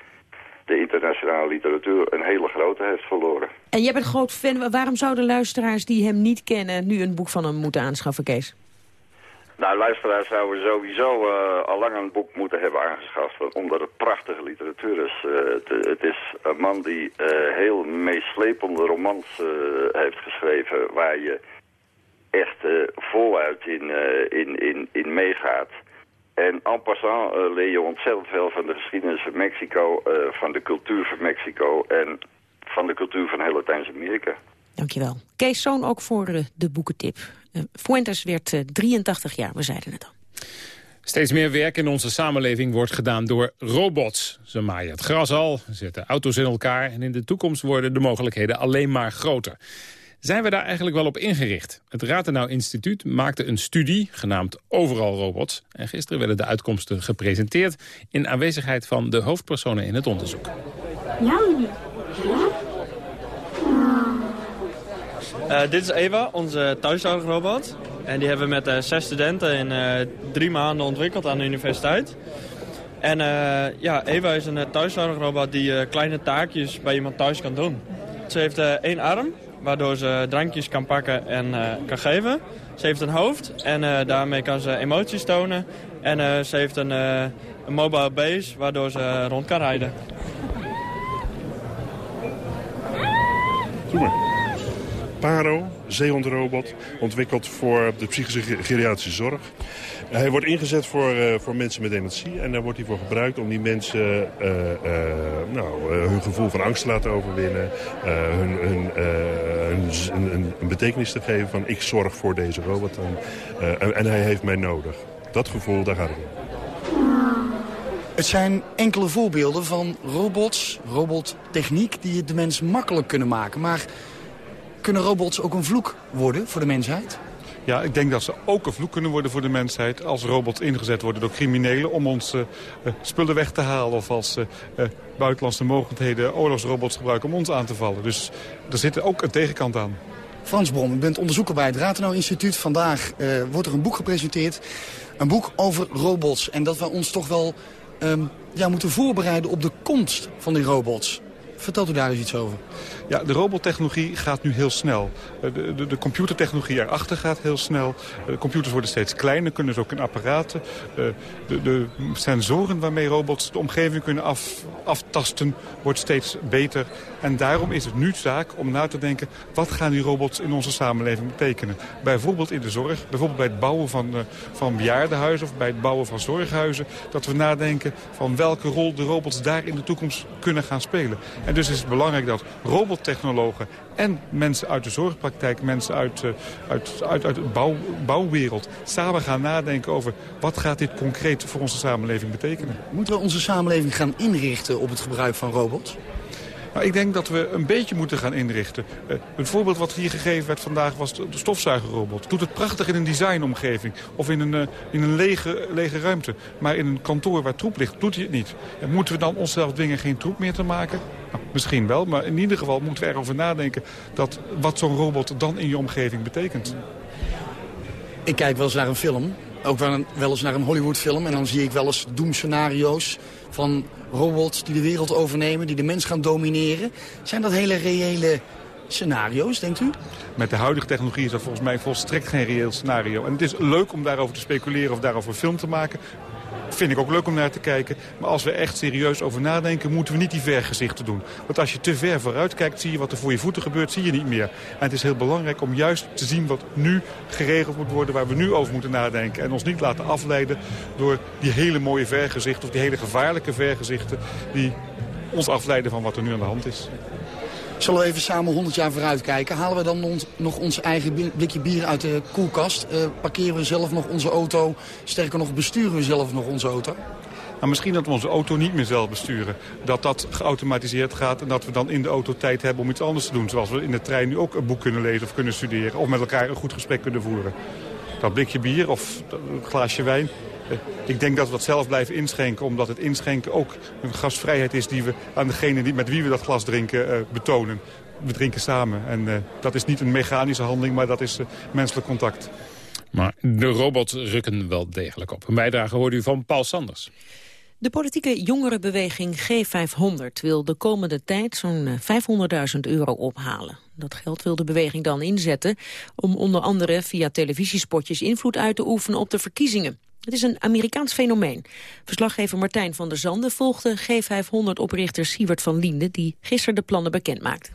de internationale literatuur een hele grote heeft verloren. En jij bent groot fan. Waarom zouden luisteraars die hem niet kennen... nu een boek van hem moeten aanschaffen, Kees? Nou, luisteraars zouden sowieso uh, al lang een boek moeten hebben aangeschaft. Omdat het prachtige literatuur is. Uh, het, is een man die uh, heel meeslepende romans heeft geschreven... waar je echt voluit in, in, in, in meegaat. En en passant uh, leer je ontzettend veel van de geschiedenis van Mexico, uh, van de cultuur van Mexico en van de cultuur van heel Latijns-Amerika. Dankjewel. Kees Zoon ook voor uh, de boekentip. Fuentes werd 83 jaar, we zeiden het al. Steeds meer werk in onze samenleving wordt gedaan door robots. Ze maaien het gras al, zetten auto's in elkaar... en in de toekomst worden de mogelijkheden alleen maar groter. Zijn we daar eigenlijk wel op ingericht? Het Ratenau Instituut maakte een studie, genaamd Overal Robots. En gisteren werden de uitkomsten gepresenteerd... in aanwezigheid van de hoofdpersonen in het onderzoek. Ja, uh, dit is Eva, onze thuiszorgrobot. En die hebben we met uh, zes studenten in uh, drie maanden ontwikkeld aan de universiteit. En ja, Eva is een thuiszorgrobot die kleine taakjes bij iemand thuis kan doen. Ze heeft één arm waardoor ze drankjes kan pakken en uh, kan geven. Ze heeft een hoofd en uh, daarmee kan ze emoties tonen. En uh, ze heeft een, een mobile base waardoor ze rond kan rijden. Paro, zeehondrobot, ontwikkeld voor de psychische geriatrische zorg. Hij wordt ingezet voor, uh, voor mensen met dementie. En daar wordt hij voor gebruikt om die mensen uh, nou, hun gevoel van angst te laten overwinnen. hun, hun, hun een, een, betekenis te geven van ik zorg voor deze robot. En, en, en hij heeft mij nodig. Dat gevoel, daar gaat het om. Het zijn enkele voorbeelden van robots, robottechniek... die het de mens makkelijk kunnen maken. Maar kunnen robots ook een vloek worden voor de mensheid? Ja, ik denk dat ze ook een vloek kunnen worden voor de mensheid... als robots ingezet worden door criminelen om ons uh, spullen weg te halen... of als uh, buitenlandse mogelijkheden oorlogsrobots gebruiken om ons aan te vallen. Dus er zit ook een tegenkant aan. Frans Brom, u bent onderzoeker bij het Ratenau Instituut. Vandaag wordt er een boek gepresenteerd. Een boek over robots. En dat we ons toch wel um, ja, moeten voorbereiden op de komst van die robots. Vertelt u daar eens iets over? Ja, de robottechnologie gaat nu heel snel. Eh, de, de, de computertechnologie erachter gaat heel snel. Eh, de computers worden steeds kleiner, kunnen ze ook in apparaten. Eh, de, de sensoren waarmee robots de omgeving kunnen af, aftasten wordt steeds beter. En daarom is het nu zaak om na te denken... wat gaan die robots in onze samenleving betekenen? Bijvoorbeeld in de zorg, bijvoorbeeld bij het bouwen van, van bejaardenhuizen... of bij het bouwen van zorghuizen. Dat we nadenken van welke rol de robots daar in de toekomst kunnen gaan spelen. En dus is het belangrijk dat robots technologen en mensen uit de zorgpraktijk, mensen uit, uh, uit, uit, uit de bouw, bouwwereld... samen gaan nadenken over wat gaat dit concreet voor onze samenleving betekenen. Moeten we onze samenleving gaan inrichten op het gebruik van robots? Nou, ik denk dat we een beetje moeten gaan inrichten. Uh, een voorbeeld wat hier gegeven werd vandaag was de, stofzuigerrobot. Doet het prachtig in een designomgeving of in een, uh, in een lege, lege ruimte. Maar in een kantoor waar troep ligt, doet hij het niet. En moeten we dan onszelf dwingen geen troep meer te maken? Nou, misschien wel, maar in ieder geval moeten we erover nadenken... Dat wat zo'n robot dan in je omgeving betekent. Ik kijk wel eens naar een film, ook wel, eens naar een Hollywoodfilm... en dan zie ik wel eens doemscenario's van robots die de wereld overnemen, die de mens gaan domineren. Zijn dat hele reële scenario's, denkt u? Met de huidige technologie is dat volgens mij volstrekt geen reëel scenario. En het is leuk om daarover te speculeren of daarover film te maken. Vind ik ook leuk om naar te kijken. Maar als we echt serieus over nadenken, moeten we niet die vergezichten doen. Want als je te ver vooruit kijkt, zie je wat er voor je voeten gebeurt, zie je niet meer. En het is heel belangrijk om juist te zien wat nu geregeld moet worden, waar we nu over moeten nadenken. En ons niet laten afleiden door die hele mooie vergezichten of die hele gevaarlijke vergezichten die ons afleiden van wat er nu aan de hand is. Zullen we even samen 100 jaar vooruit kijken? Halen we dan nog ons eigen blikje bier uit de koelkast? Uh, parkeren we zelf nog onze auto? Sterker nog, besturen we zelf nog onze auto? Nou, misschien dat we onze auto niet meer zelf besturen. Dat dat geautomatiseerd gaat en dat we dan in de auto tijd hebben om iets anders te doen. Zoals we in de trein nu ook een boek kunnen lezen of kunnen studeren. Of met elkaar een goed gesprek kunnen voeren. Dat blikje bier of een glaasje wijn, eh, ik denk dat we dat zelf blijven inschenken, omdat het inschenken ook een gastvrijheid is die we aan degene die, met wie we dat glas drinken uh, betonen. We drinken samen en uh, dat is niet een mechanische handeling, maar dat is uh, menselijk contact. Maar de robots rukken wel degelijk op. Een bijdrage hoorde u van Paul Sanders. De politieke jongerenbeweging G500 wil de komende tijd zo'n 500.000 euro ophalen. Dat geld wil de beweging dan inzetten om onder andere via televisiespotjes invloed uit te oefenen op de verkiezingen. Het is een Amerikaans fenomeen. Verslaggever Martijn van der Zanden volgde G500-oprichter Siewert van Liende... die gisteren de plannen bekend maakte.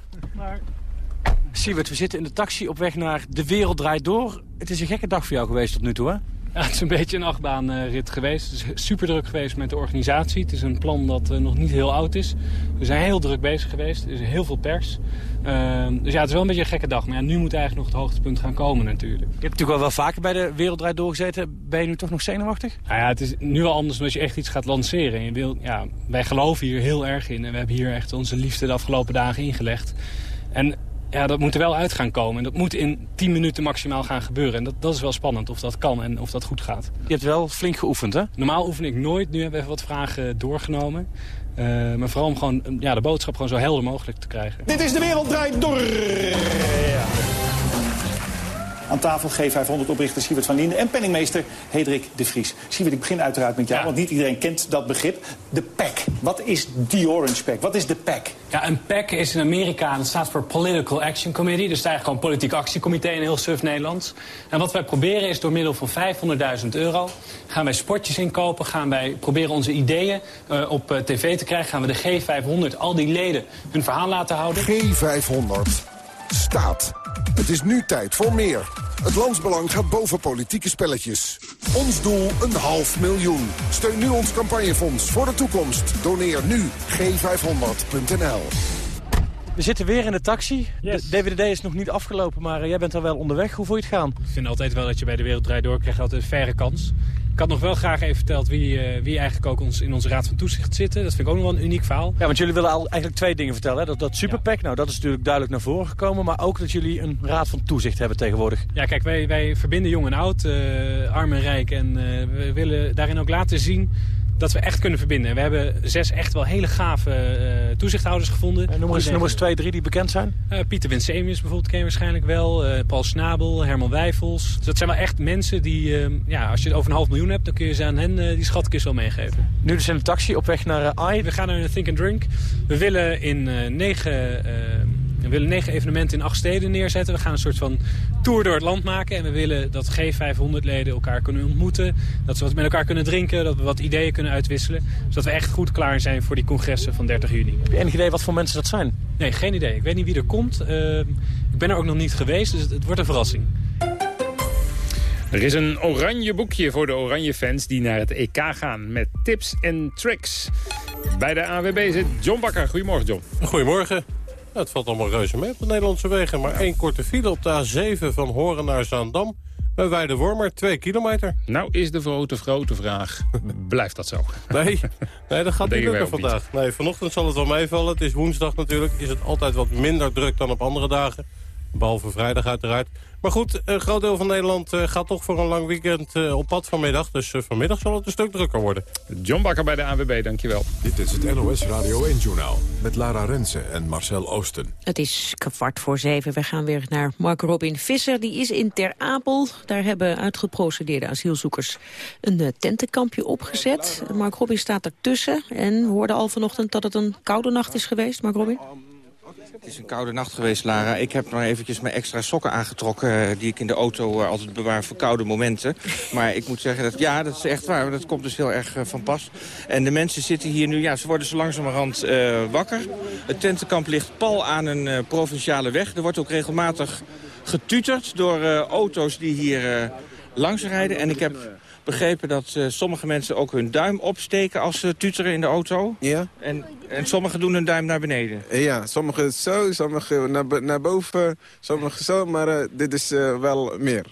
Siewert, we zitten in de taxi op weg naar De Wereld Draait Door. Het is een gekke dag voor jou geweest tot nu toe, hè? Ja, het is een beetje een achtbaanrit geweest. Het is super druk geweest met de organisatie. Het is een plan dat eh, nog niet heel oud is. We zijn heel druk bezig geweest. Er is heel veel pers. Ehm, dus ja, het is wel een beetje een gekke dag. Maar ja, nu moet eigenlijk nog het hoogtepunt gaan komen natuurlijk. Je hebt natuurlijk wel wel vaker bij de Wereldrijd doorgezeten. Ben je nu toch nog zenuwachtig? Nou ja, het is nu wel anders omdat je echt iets gaat lanceren. Je wil, ja, wij geloven hier heel erg in. En we hebben hier echt onze liefde de afgelopen dagen ingelegd. En ja, dat moet er wel uit gaan komen. En dat moet in 10 minuten maximaal gaan gebeuren. En dat, dat is wel spannend of dat kan en of dat goed gaat. Je hebt wel flink geoefend, hè? Normaal oefen ik nooit. Nu hebben we even wat vragen doorgenomen. Uh, maar vooral om gewoon, ja, de boodschap gewoon zo helder mogelijk te krijgen. Dit is de wereld draait door. Ja. Aan tafel G500-oprichter Siewert van Linden en penningmeester Hedrik de Vries. Siewert, ik begin uiteraard met jou, want niet iedereen kent dat begrip. De PAC. Wat is die Orange PAC? Wat is de PAC? Ja, een PAC is in Amerika, dat staat voor Political Action Committee. Dus het eigenlijk gewoon politiek actiecomité in heel suf Nederlands. En wat wij proberen is door middel van 500.000 euro... gaan wij sportjes inkopen, gaan wij proberen onze ideeën uh, op uh, tv te krijgen... gaan we de G500, al die leden, hun verhaal laten houden. G500 staat. Het is nu tijd voor meer. Het landsbelang gaat boven politieke spelletjes. Ons doel een half miljoen. Steun nu ons campagnefonds voor de toekomst. Doneer nu g500.nl. We zitten weer in de taxi. De DWDD is nog niet afgelopen, maar jij bent al wel onderweg. Hoe voel je het gaan? Ik vind altijd wel dat je bij de Wereld Draait Door krijgt altijd een verre kans. Ik had nog wel graag even verteld wie, uh, wie eigenlijk ook ons, in onze Raad van Toezicht zitten. Dat vind ik ook nog wel een uniek verhaal. Ja, want jullie willen al eigenlijk twee dingen vertellen. Hè? Dat, dat superpack, nou dat is natuurlijk duidelijk naar voren gekomen. Maar ook dat jullie een Raad van Toezicht hebben tegenwoordig. Ja, kijk, wij, wij verbinden jong en oud, uh, arm en rijk. En uh, we willen daarin ook laten zien dat we echt kunnen verbinden. We hebben zes echt wel hele gave uh, toezichthouders gevonden. En noem eens, noem eens twee, drie die bekend zijn. Uh, Pieter Winsemius bijvoorbeeld ken je waarschijnlijk wel. Uh, Paul Snabel, Herman Wijfels. Dus dat zijn wel echt mensen die, ja, als je het over een half miljoen hebt... dan kun je ze aan hen die schatkist wel meegeven. Nu dus in de taxi op weg naar AI. We gaan naar een Think and Drink. We willen in negen we willen negen evenementen in acht steden neerzetten. We gaan een soort van tour door het land maken. En we willen dat G500-leden elkaar kunnen ontmoeten. Dat ze wat met elkaar kunnen drinken. Dat we wat ideeën kunnen uitwisselen. Zodat we echt goed klaar zijn voor die congressen van 30 juni. Heb je enig idee wat voor mensen dat zijn? Nee, geen idee. Ik weet niet wie er komt. Uh, ik ben er ook nog niet geweest, dus het, het wordt een verrassing. Er is een oranje boekje voor de oranje fans die naar het EK gaan met tips en tricks. Bij de AWB zit John Bakker. Goedemorgen, John. Goedemorgen. Het valt allemaal reuze mee op de Nederlandse wegen. Maar één korte file op de A7 van Horen naar Zaandam. Bij Weidewormer, twee kilometer. Nou is de grote, grote vraag, (laughs) blijft dat zo? Nee, nee dat gaat niet lukken vandaag. Nee, vanochtend zal het wel meevallen. Het is woensdag natuurlijk. Is het altijd wat minder druk dan op andere dagen. Behalve vrijdag uiteraard. Maar goed, een groot deel van Nederland uh, gaat toch voor een lang weekend uh, op pad vanmiddag. Dus uh, vanmiddag zal het een stuk drukker worden. John Bakker bij de AWB, dankjewel. Dit is het NOS Radio 1-journaal met Lara Rensen en Marcel Oosten. Het is kwart voor zeven. We gaan weer naar Mark Robin Visser. Die is in Ter Apel. Daar hebben uitgeprocedeerde asielzoekers een tentenkampje opgezet. Mark Robin staat ertussen en hoorde al vanochtend dat het een koude nacht is geweest. Mark Robin? Het is een koude nacht geweest, Lara. Ik heb maar eventjes mijn extra sokken aangetrokken... Eh, die ik in de auto eh, altijd bewaar voor koude momenten. (laughs) Maar ik moet zeggen, dat, ja, dat is echt waar. Dat komt dus heel erg eh, van pas. En de mensen zitten hier nu, ja, ze worden zo langzamerhand uh, wakker. Het tentenkamp ligt pal aan een provinciale weg. Er wordt ook regelmatig getuterd door auto's die hier langs rijden. En ik heb begrepen dat uh, sommige mensen ook hun duim opsteken als ze tuteren in de auto. Ja. En, en sommigen doen hun duim naar beneden. Ja, sommigen zo, sommigen naar, naar boven, sommigen zo, maar uh, dit is uh, wel meer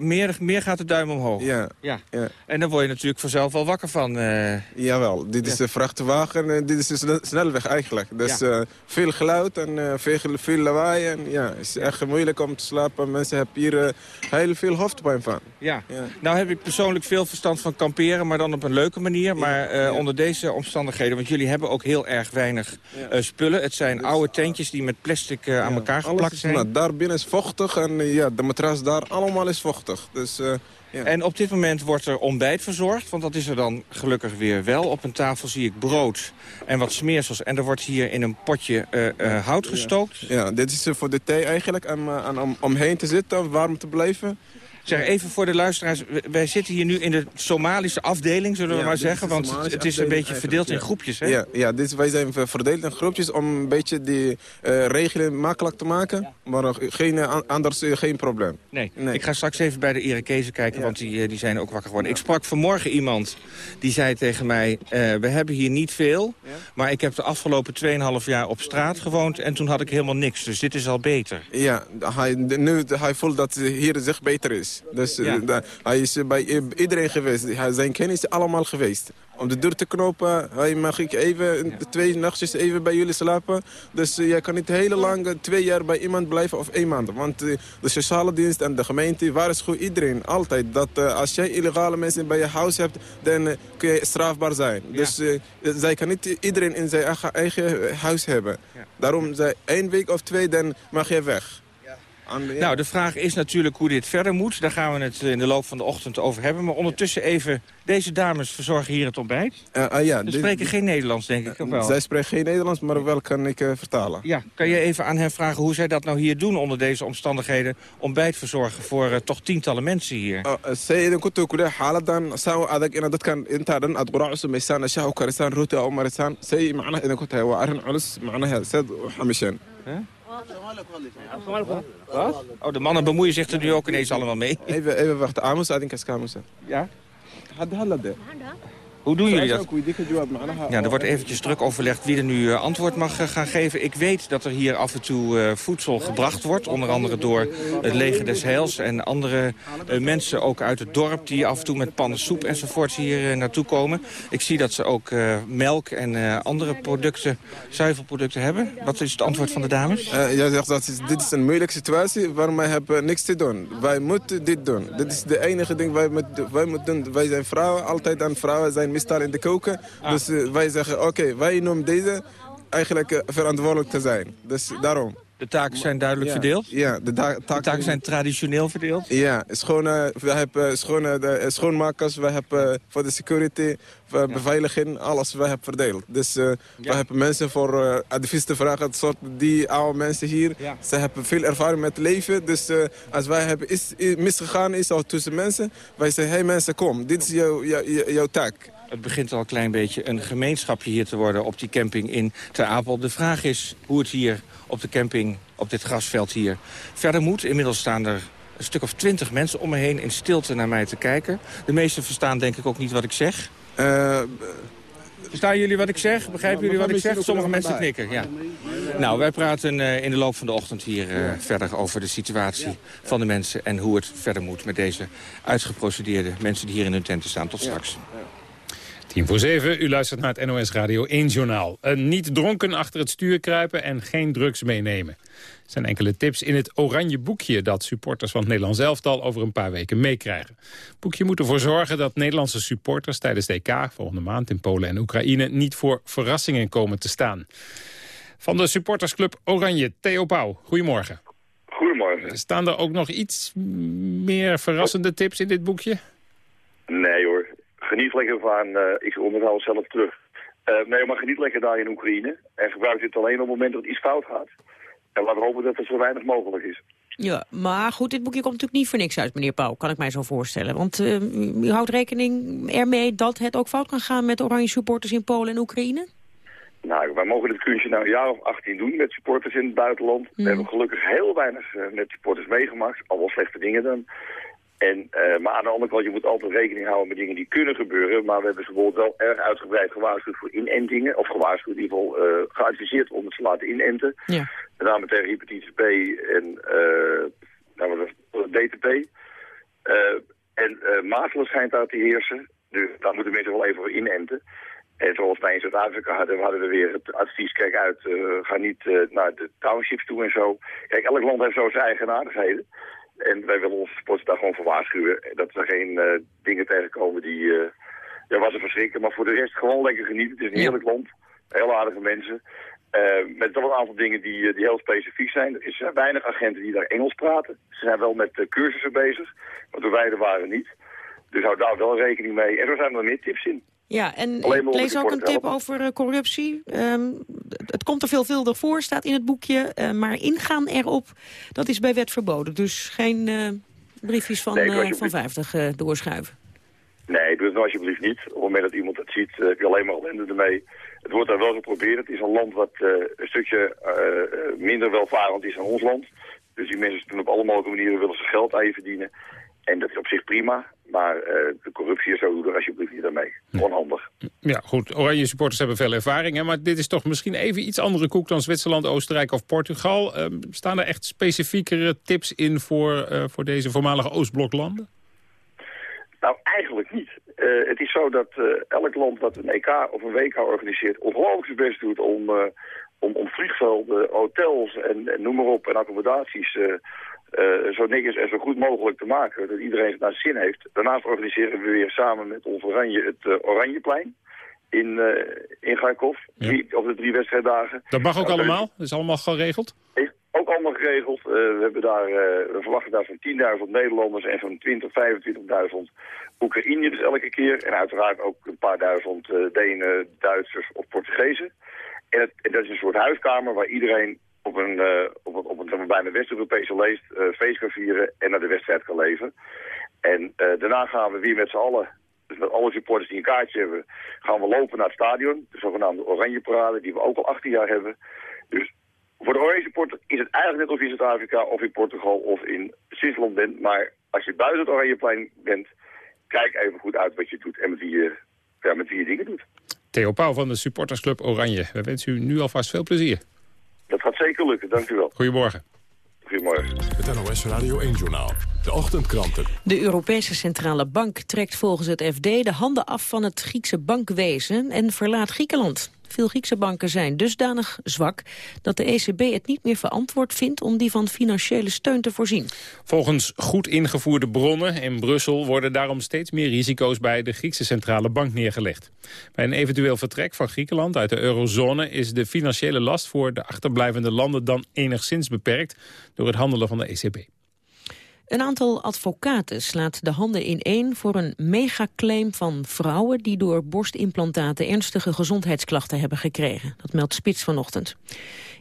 meer, meer gaat de duim omhoog. Ja. ja. ja. En dan word je natuurlijk vanzelf wel wakker van. Uh... Jawel, dit is de vrachtwagen en dit is de snelweg eigenlijk. Dus uh, veel geluid en uh, veel, veel lawaai. En, ja, het is echt moeilijk om te slapen. Mensen hebben hier heel veel hoofdpijn van. Ja. ja. nou heb ik persoonlijk veel verstand van kamperen, maar dan op een leuke manier. Maar onder deze omstandigheden, want jullie hebben ook heel erg weinig spullen. Het zijn oude tentjes die met plastic aan elkaar geplakt zijn. Nou, daar binnen is vochtig en ja, de matras daar allemaal is vochtig. Dus, uh, ja. En op dit moment wordt er ontbijt verzorgd, want dat is er dan gelukkig weer wel. Op een tafel zie ik brood en wat smeersels. En er wordt hier in een potje uh, hout gestookt. Ja, dit is voor de thee eigenlijk, en, en om, omheen te zitten, warm te blijven. Zeg, even voor de luisteraars. Wij zitten hier nu in de Somalische afdeling, zullen we maar zeggen. Want het, het, is een beetje verdeeld in groepjes, hè? Ja, ja dit, wij zijn verdeeld in groepjes om een beetje die uh, regelen makkelijk te maken. Maar geen, anders geen probleem. Nee. nee. ik ga straks even bij de Irakezen kijken, want die, die zijn ook wakker geworden. Ik sprak vanmorgen iemand die zei tegen mij... Uh, we hebben hier niet veel, maar ik heb de afgelopen 2,5 jaar op straat gewoond... en toen had ik helemaal niks, dus dit is al beter. Ja, hij, nu, hij voelt dat hier zich beter is. Dus ja. hij is bij iedereen geweest. Zijn kennis is allemaal geweest. Om de deur te knopen, hij mag ik even twee nachtjes even bij jullie slapen. Dus jij kan niet heel lang twee jaar bij iemand blijven of één maand. Want de sociale dienst en de gemeente waarschuwen iedereen altijd dat als jij illegale mensen bij je huis hebt, dan kun je strafbaar zijn. Ja. Dus zij kan niet iedereen in zijn eigen huis hebben. Ja. Daarom, zij één week of twee, dan mag je weg. Nou, de vraag is natuurlijk hoe dit verder moet. Daar gaan we het eh, in de loop van de ochtend over hebben. Maar ondertussen even, deze dames verzorgen hier het ontbijt. Ja, Ze spreken geen Nederlands, denk ik, of wel? Zij spreken geen Nederlands, maar wel kan ik vertalen. Ja, kan je even aan hen vragen hoe zij dat nou hier doen onder deze omstandigheden? Ontbijt verzorgen voor eh, toch tientallen mensen hier. Zij idin ku adag wat? Oh, de mannen bemoeien zich er nu ook ineens allemaal mee. Even, even wachten. Amos, ik denk Ja? Hoe doen jullie dat? Ja, er wordt eventjes druk overlegd wie er nu uh, antwoord mag uh, gaan geven. Ik weet dat er hier af en toe uh, voedsel gebracht wordt. Onder andere door het leger des Heils en andere mensen ook uit het dorp... die af en toe met pannen soep enzovoort hier naartoe komen. Ik zie dat ze ook melk en andere producten, zuivelproducten hebben. Wat is het antwoord van de dames? jij zegt dat is, dit is een moeilijke situatie waarom wij hebben niks te doen. Wij moeten dit doen. Dit is de enige ding wij, wij moeten doen. Wij zijn vrouwen, altijd aan vrouwen zijn meestal in de koken. Ah. Dus uh, wij zeggen, oké, okay, wij noemen deze eigenlijk uh, verantwoordelijk te zijn. Dus daarom. De taken zijn duidelijk ja. verdeeld? Ja, de, taken... de, taken zijn traditioneel verdeeld? Ja, schone, we hebben schone, de, schoonmakers, we hebben voor de security, voor ja. beveiliging, alles we hebben verdeeld. Dus uh, ja. we hebben mensen voor uh, advies te vragen, het soort die oude mensen hier. Ze hebben veel ervaring met leven, dus uh, als wij hebben is, is misgegaan is al tussen mensen, wij zeggen, hey mensen kom, dit is jouw, jou, jouw taak. Het begint al een klein beetje een gemeenschapje hier te worden op die camping in Ter Apel. De vraag is hoe het hier op de camping, op dit grasveld hier, verder moet. Inmiddels staan er een stuk of twintig mensen om me heen in stilte naar mij te kijken. De meesten verstaan denk ik ook niet wat ik zeg. Uh, Verstaan jullie wat ik zeg? Begrijpen jullie wat ik zeg? Sommige mensen knikken, ja. Nou, wij praten uh, in de loop van de ochtend hier uh, verder over de situatie van de mensen... en hoe het verder moet met deze uitgeprocedeerde mensen die hier in hun tenten staan. Tot straks. Tien voor zeven, u luistert naar het NOS Radio 1 Journaal. Een niet dronken achter het stuur kruipen en geen drugs meenemen. Er zijn enkele tips in het oranje boekje... dat supporters van het Nederlands elftal over een paar weken meekrijgen. Het boekje moet ervoor zorgen dat Nederlandse supporters tijdens de EK... volgende maand in Polen en Oekraïne niet voor verrassingen komen te staan. Van de supportersclub Oranje, Theo Pauw. Goedemorgen. Goedemorgen. Staan er ook nog iets meer verrassende tips in dit boekje? Nee geniet lekker van, uh, ik onderhoud zelf terug. nee, maar geniet lekker daar in Oekraïne. En gebruik dit alleen op het moment dat iets fout gaat. En laten we hopen dat er zo weinig mogelijk is. Ja, maar goed, dit boekje komt natuurlijk niet voor niks uit, meneer Pauw, kan ik mij zo voorstellen. Want uh, u houdt rekening ermee dat het ook fout kan gaan met oranje supporters in Polen en Oekraïne? Nou, wij mogen dit kunstje nou een jaar of 18 doen met supporters in het buitenland. We mhm. hebben gelukkig heel weinig uh, met supporters meegemaakt, al wel slechte dingen dan. En, uh, maar aan de andere kant, je moet altijd rekening houden met dingen die kunnen gebeuren. Maar we hebben ze bijvoorbeeld wel erg uitgebreid gewaarschuwd voor inentingen. Of gewaarschuwd in ieder geval uh, geadviseerd om het te laten inenten. Ja. Met name tegen hepatitis B en uh, nou, DTP. en mazelen schijnt daar te heersen. Dus daar moeten mensen wel even voor inenten. En zoals wij in Zuid-Afrika hadden, hadden we weer het advies, kijk uit, ga niet naar de townships toe en zo. Kijk, elk land heeft zo zijn eigenaardigheden. En wij willen onze sporters daar gewoon voor waarschuwen. Dat er geen uh, dingen tegenkomen die... Uh, ja, was een verschrikken. Maar voor de rest gewoon lekker genieten. Het is een heerlijk land. Heel aardige mensen. Uh, met wel een aantal dingen die, die heel specifiek zijn. Er zijn weinig agenten die daar Engels praten. Ze zijn wel met cursussen bezig. Maar wij er waren niet. Dus hou daar wel rekening mee. En er zijn er meer tips in. Ja, en ik lees ook een tip over uh, corruptie. Um, het komt er veelvuldig voor, staat in het boekje. Uh, maar ingaan erop, dat is bij wet verboden. Dus geen uh, briefjes van, nee, van 50 doorschuiven. Nee, doe het nou alsjeblieft niet. Op het moment dat iemand het ziet, heb je alleen maar ellende ermee. Het wordt daar wel geprobeerd. Het is een land wat een stukje minder welvarend is dan ons land. Dus die mensen doen op alle mogelijke manieren willen ze geld aan je verdienen. En dat is op zich prima. Maar uh, de corruptie is zo doe er alsjeblieft niet aan mee. Onhandig. Ja, goed. Oranje supporters hebben veel ervaring. Hè? Maar dit is toch misschien even iets andere koek dan Zwitserland, Oostenrijk of Portugal. Uh, staan er echt specifiekere tips in voor, uh, voor deze voormalige Oostbloklanden? Nou, eigenlijk niet. Uh, het is zo dat elk land dat een EK of een WK organiseert... ongelooflijk zijn best doet om, om, om vliegvelden, hotels en, en, noem maar op... en accommodaties uh, zo netjes en zo goed mogelijk te maken. Dat iedereen het naar zin heeft. Daarnaast organiseren we weer samen met ons Oranje het uh, Oranjeplein. In, uh, in Garkov, ja. of de drie wedstrijddagen. Dat mag ook nou, allemaal? Dat is allemaal geregeld? Is ook allemaal geregeld. we, hebben daar, we verwachten daar van 10.000 Nederlanders en van 20, 25.000 Oekraïners elke keer. En uiteraard ook een paar duizend Denen, Duitsers of Portugezen. En, het, en dat is een soort huiskamer waar iedereen op een, uh, op een, op een bijna West-Europese leest uh, feest kan vieren en naar de wedstrijd kan leven. En uh, daarna gaan we weer met z'n allen, dus met alle supporters die een kaartje hebben, gaan we lopen naar het stadion. De zogenaamde Oranje Parade, die we ook al 18 jaar hebben. Dus voor de Oranje supporter is het eigenlijk net of je in Zuid-Afrika of in Portugal of in Zwitserland bent. Maar als je buiten het Oranjeplein bent, kijk even goed uit wat je doet en met wie je, ja, met wie dingen doet. Theo Pauw van de supportersclub Oranje. We wensen u nu alvast veel plezier. Dat gaat zeker lukken, dank u wel. Goedemorgen. Goedemorgen. Het NOS Radio 1-journaal. De ochtendkranten. De Europese Centrale Bank trekt volgens het FD de handen af van het Griekse bankwezen en verlaat Griekenland. Veel Griekse banken zijn dusdanig zwak dat de ECB het niet meer verantwoord vindt om die van financiële steun te voorzien. Volgens goed ingevoerde bronnen in Brussel worden daarom steeds meer risico's bij de Griekse centrale bank neergelegd. Bij een eventueel vertrek van Griekenland uit de eurozone is de financiële last voor de achterblijvende landen dan enigszins beperkt door het handelen van de ECB. Een aantal advocaten slaat de handen in één voor een megaclaim van vrouwen die door borstimplantaten ernstige gezondheidsklachten hebben gekregen. Dat meldt Spits vanochtend.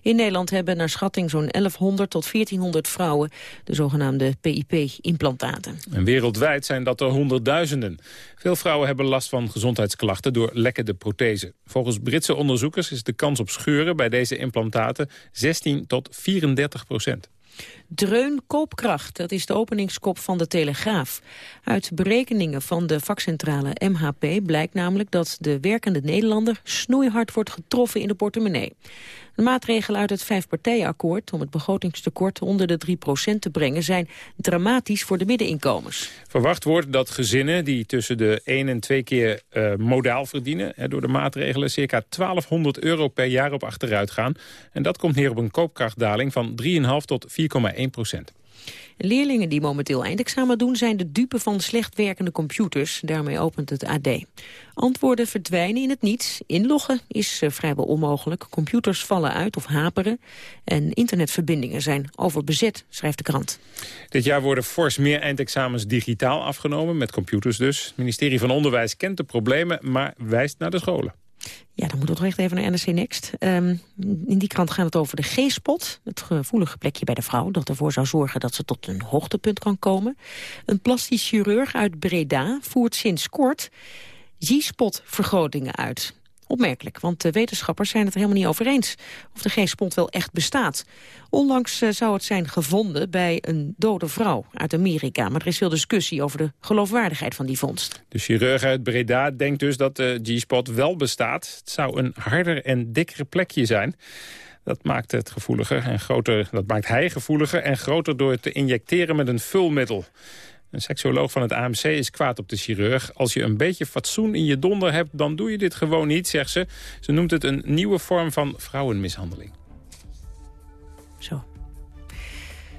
In Nederland hebben naar schatting zo'n 1100 tot 1400 vrouwen de zogenaamde PIP-implantaten. En wereldwijd zijn dat er honderdduizenden. Veel vrouwen hebben last van gezondheidsklachten door lekkende prothesen. Volgens Britse onderzoekers is de kans op scheuren bij deze implantaten 16 tot 34 procent. Dreun Koopkracht, dat is de openingskop van de Telegraaf. Uit berekeningen van de vakcentrale MHP blijkt namelijk dat de werkende Nederlander snoeihard wordt getroffen in de portemonnee. De maatregelen uit het vijfpartijenakkoord om het begrotingstekort onder de 3% te brengen zijn dramatisch voor de middeninkomens. Verwacht wordt dat gezinnen die tussen de 1 en 2 keer uh, modaal verdienen hè, door de maatregelen circa 1200 euro per jaar op achteruit gaan. En dat komt neer op een koopkrachtdaling van 3,5 tot 4,1 procent. Leerlingen die momenteel eindexamen doen zijn de dupe van slecht werkende computers. Daarmee opent het AD. Antwoorden verdwijnen in het niets. Inloggen is uh, vrijwel onmogelijk. Computers vallen uit of haperen. En internetverbindingen zijn overbezet, schrijft de krant. Dit jaar worden fors meer eindexamens digitaal afgenomen, met computers dus. Het ministerie van Onderwijs kent de problemen, maar wijst naar de scholen. Ja, dan moeten we toch echt even naar NRC Next. Ehm, in die krant gaat het over de G-spot. Het gevoelige plekje bij de vrouw dat ervoor zou zorgen dat ze tot een hoogtepunt kan komen. Een plastisch chirurg uit Breda voert sinds kort G-spot vergrotingen uit. Opmerkelijk, want de wetenschappers zijn het er helemaal niet over eens... of de G-spot wel echt bestaat. Onlangs uh, zou het zijn gevonden bij een dode vrouw uit Amerika. Maar er is veel discussie over de geloofwaardigheid van die vondst. De chirurg uit Breda denkt dus dat de G-spot wel bestaat. Het zou een harder en dikkere plekje zijn. Dat maakt het gevoeliger en groter. Dat maakt hij gevoeliger en groter door het te injecteren met een vulmiddel. Een seksuoloog van het AMC is kwaad op de chirurg. Als je een beetje fatsoen in je donder hebt, dan doe je dit gewoon niet, zegt ze. Ze noemt het een nieuwe vorm van vrouwenmishandeling. Zo.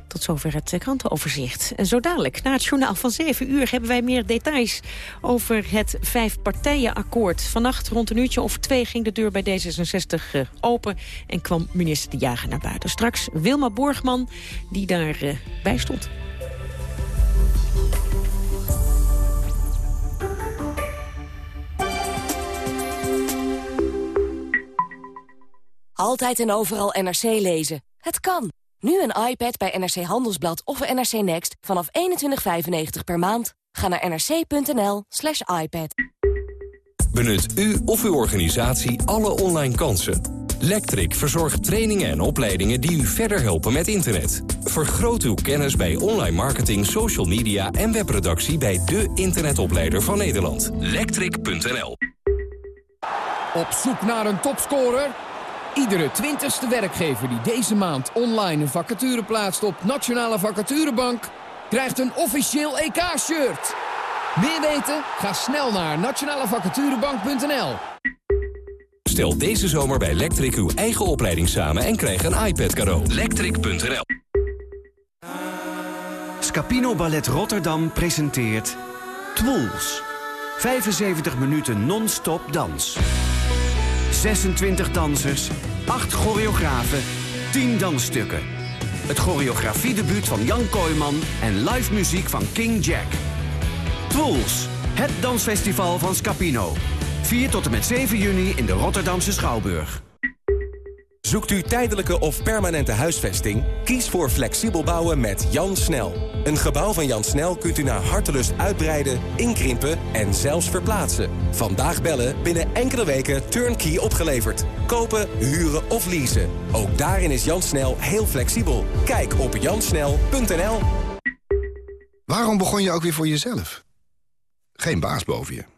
Tot zover het krantenoverzicht. En zo dadelijk, na het journaal van 7 uur... hebben wij meer details over het vijfpartijenakkoord. Vannacht rond een uurtje of twee ging de deur bij D66 uh, open... en kwam minister De Jager naar buiten. Straks Wilma Borgman, die daarbij uh, bij stond. Altijd en overal NRC lezen. Het kan. Nu een iPad bij NRC Handelsblad of NRC Next vanaf 21,95 per maand. Ga naar nrc.nl slash iPad. Benut u of uw organisatie alle online kansen. Lectric verzorgt trainingen en opleidingen die u verder helpen met internet. Vergroot uw kennis bij online marketing, social media en webproductie bij de internetopleider van Nederland. Lectric.nl Op zoek naar een topscorer? Iedere twintigste werkgever die deze maand online een vacature plaatst op Nationale Vacaturebank... krijgt een officieel EK-shirt. Meer weten? Ga snel naar nationalevacaturebank.nl. Stel deze zomer bij Electric uw eigen opleiding samen en krijg een iPad cadeau. Electric.nl Scapino Ballet Rotterdam presenteert Twools. 75 minuten non-stop dans. 26 dansers, 8 choreografen, 10 dansstukken. Het choreografiedebuut van Jan Kooijman en live muziek van King Jack. Twools, het dansfestival van Scapino. 4 tot en met 7 juni in de Rotterdamse Schouwburg. Zoekt u tijdelijke of permanente huisvesting? Kies voor flexibel bouwen met Jan Snel. Een gebouw van Jan Snel kunt u naar hartelust uitbreiden, inkrimpen en zelfs verplaatsen. Vandaag bellen, binnen enkele weken turnkey opgeleverd. Kopen, huren of leasen. Ook daarin is Jan Snel heel flexibel. Kijk op jansnel.nl Waarom begon je ook weer voor jezelf? Geen baas boven je.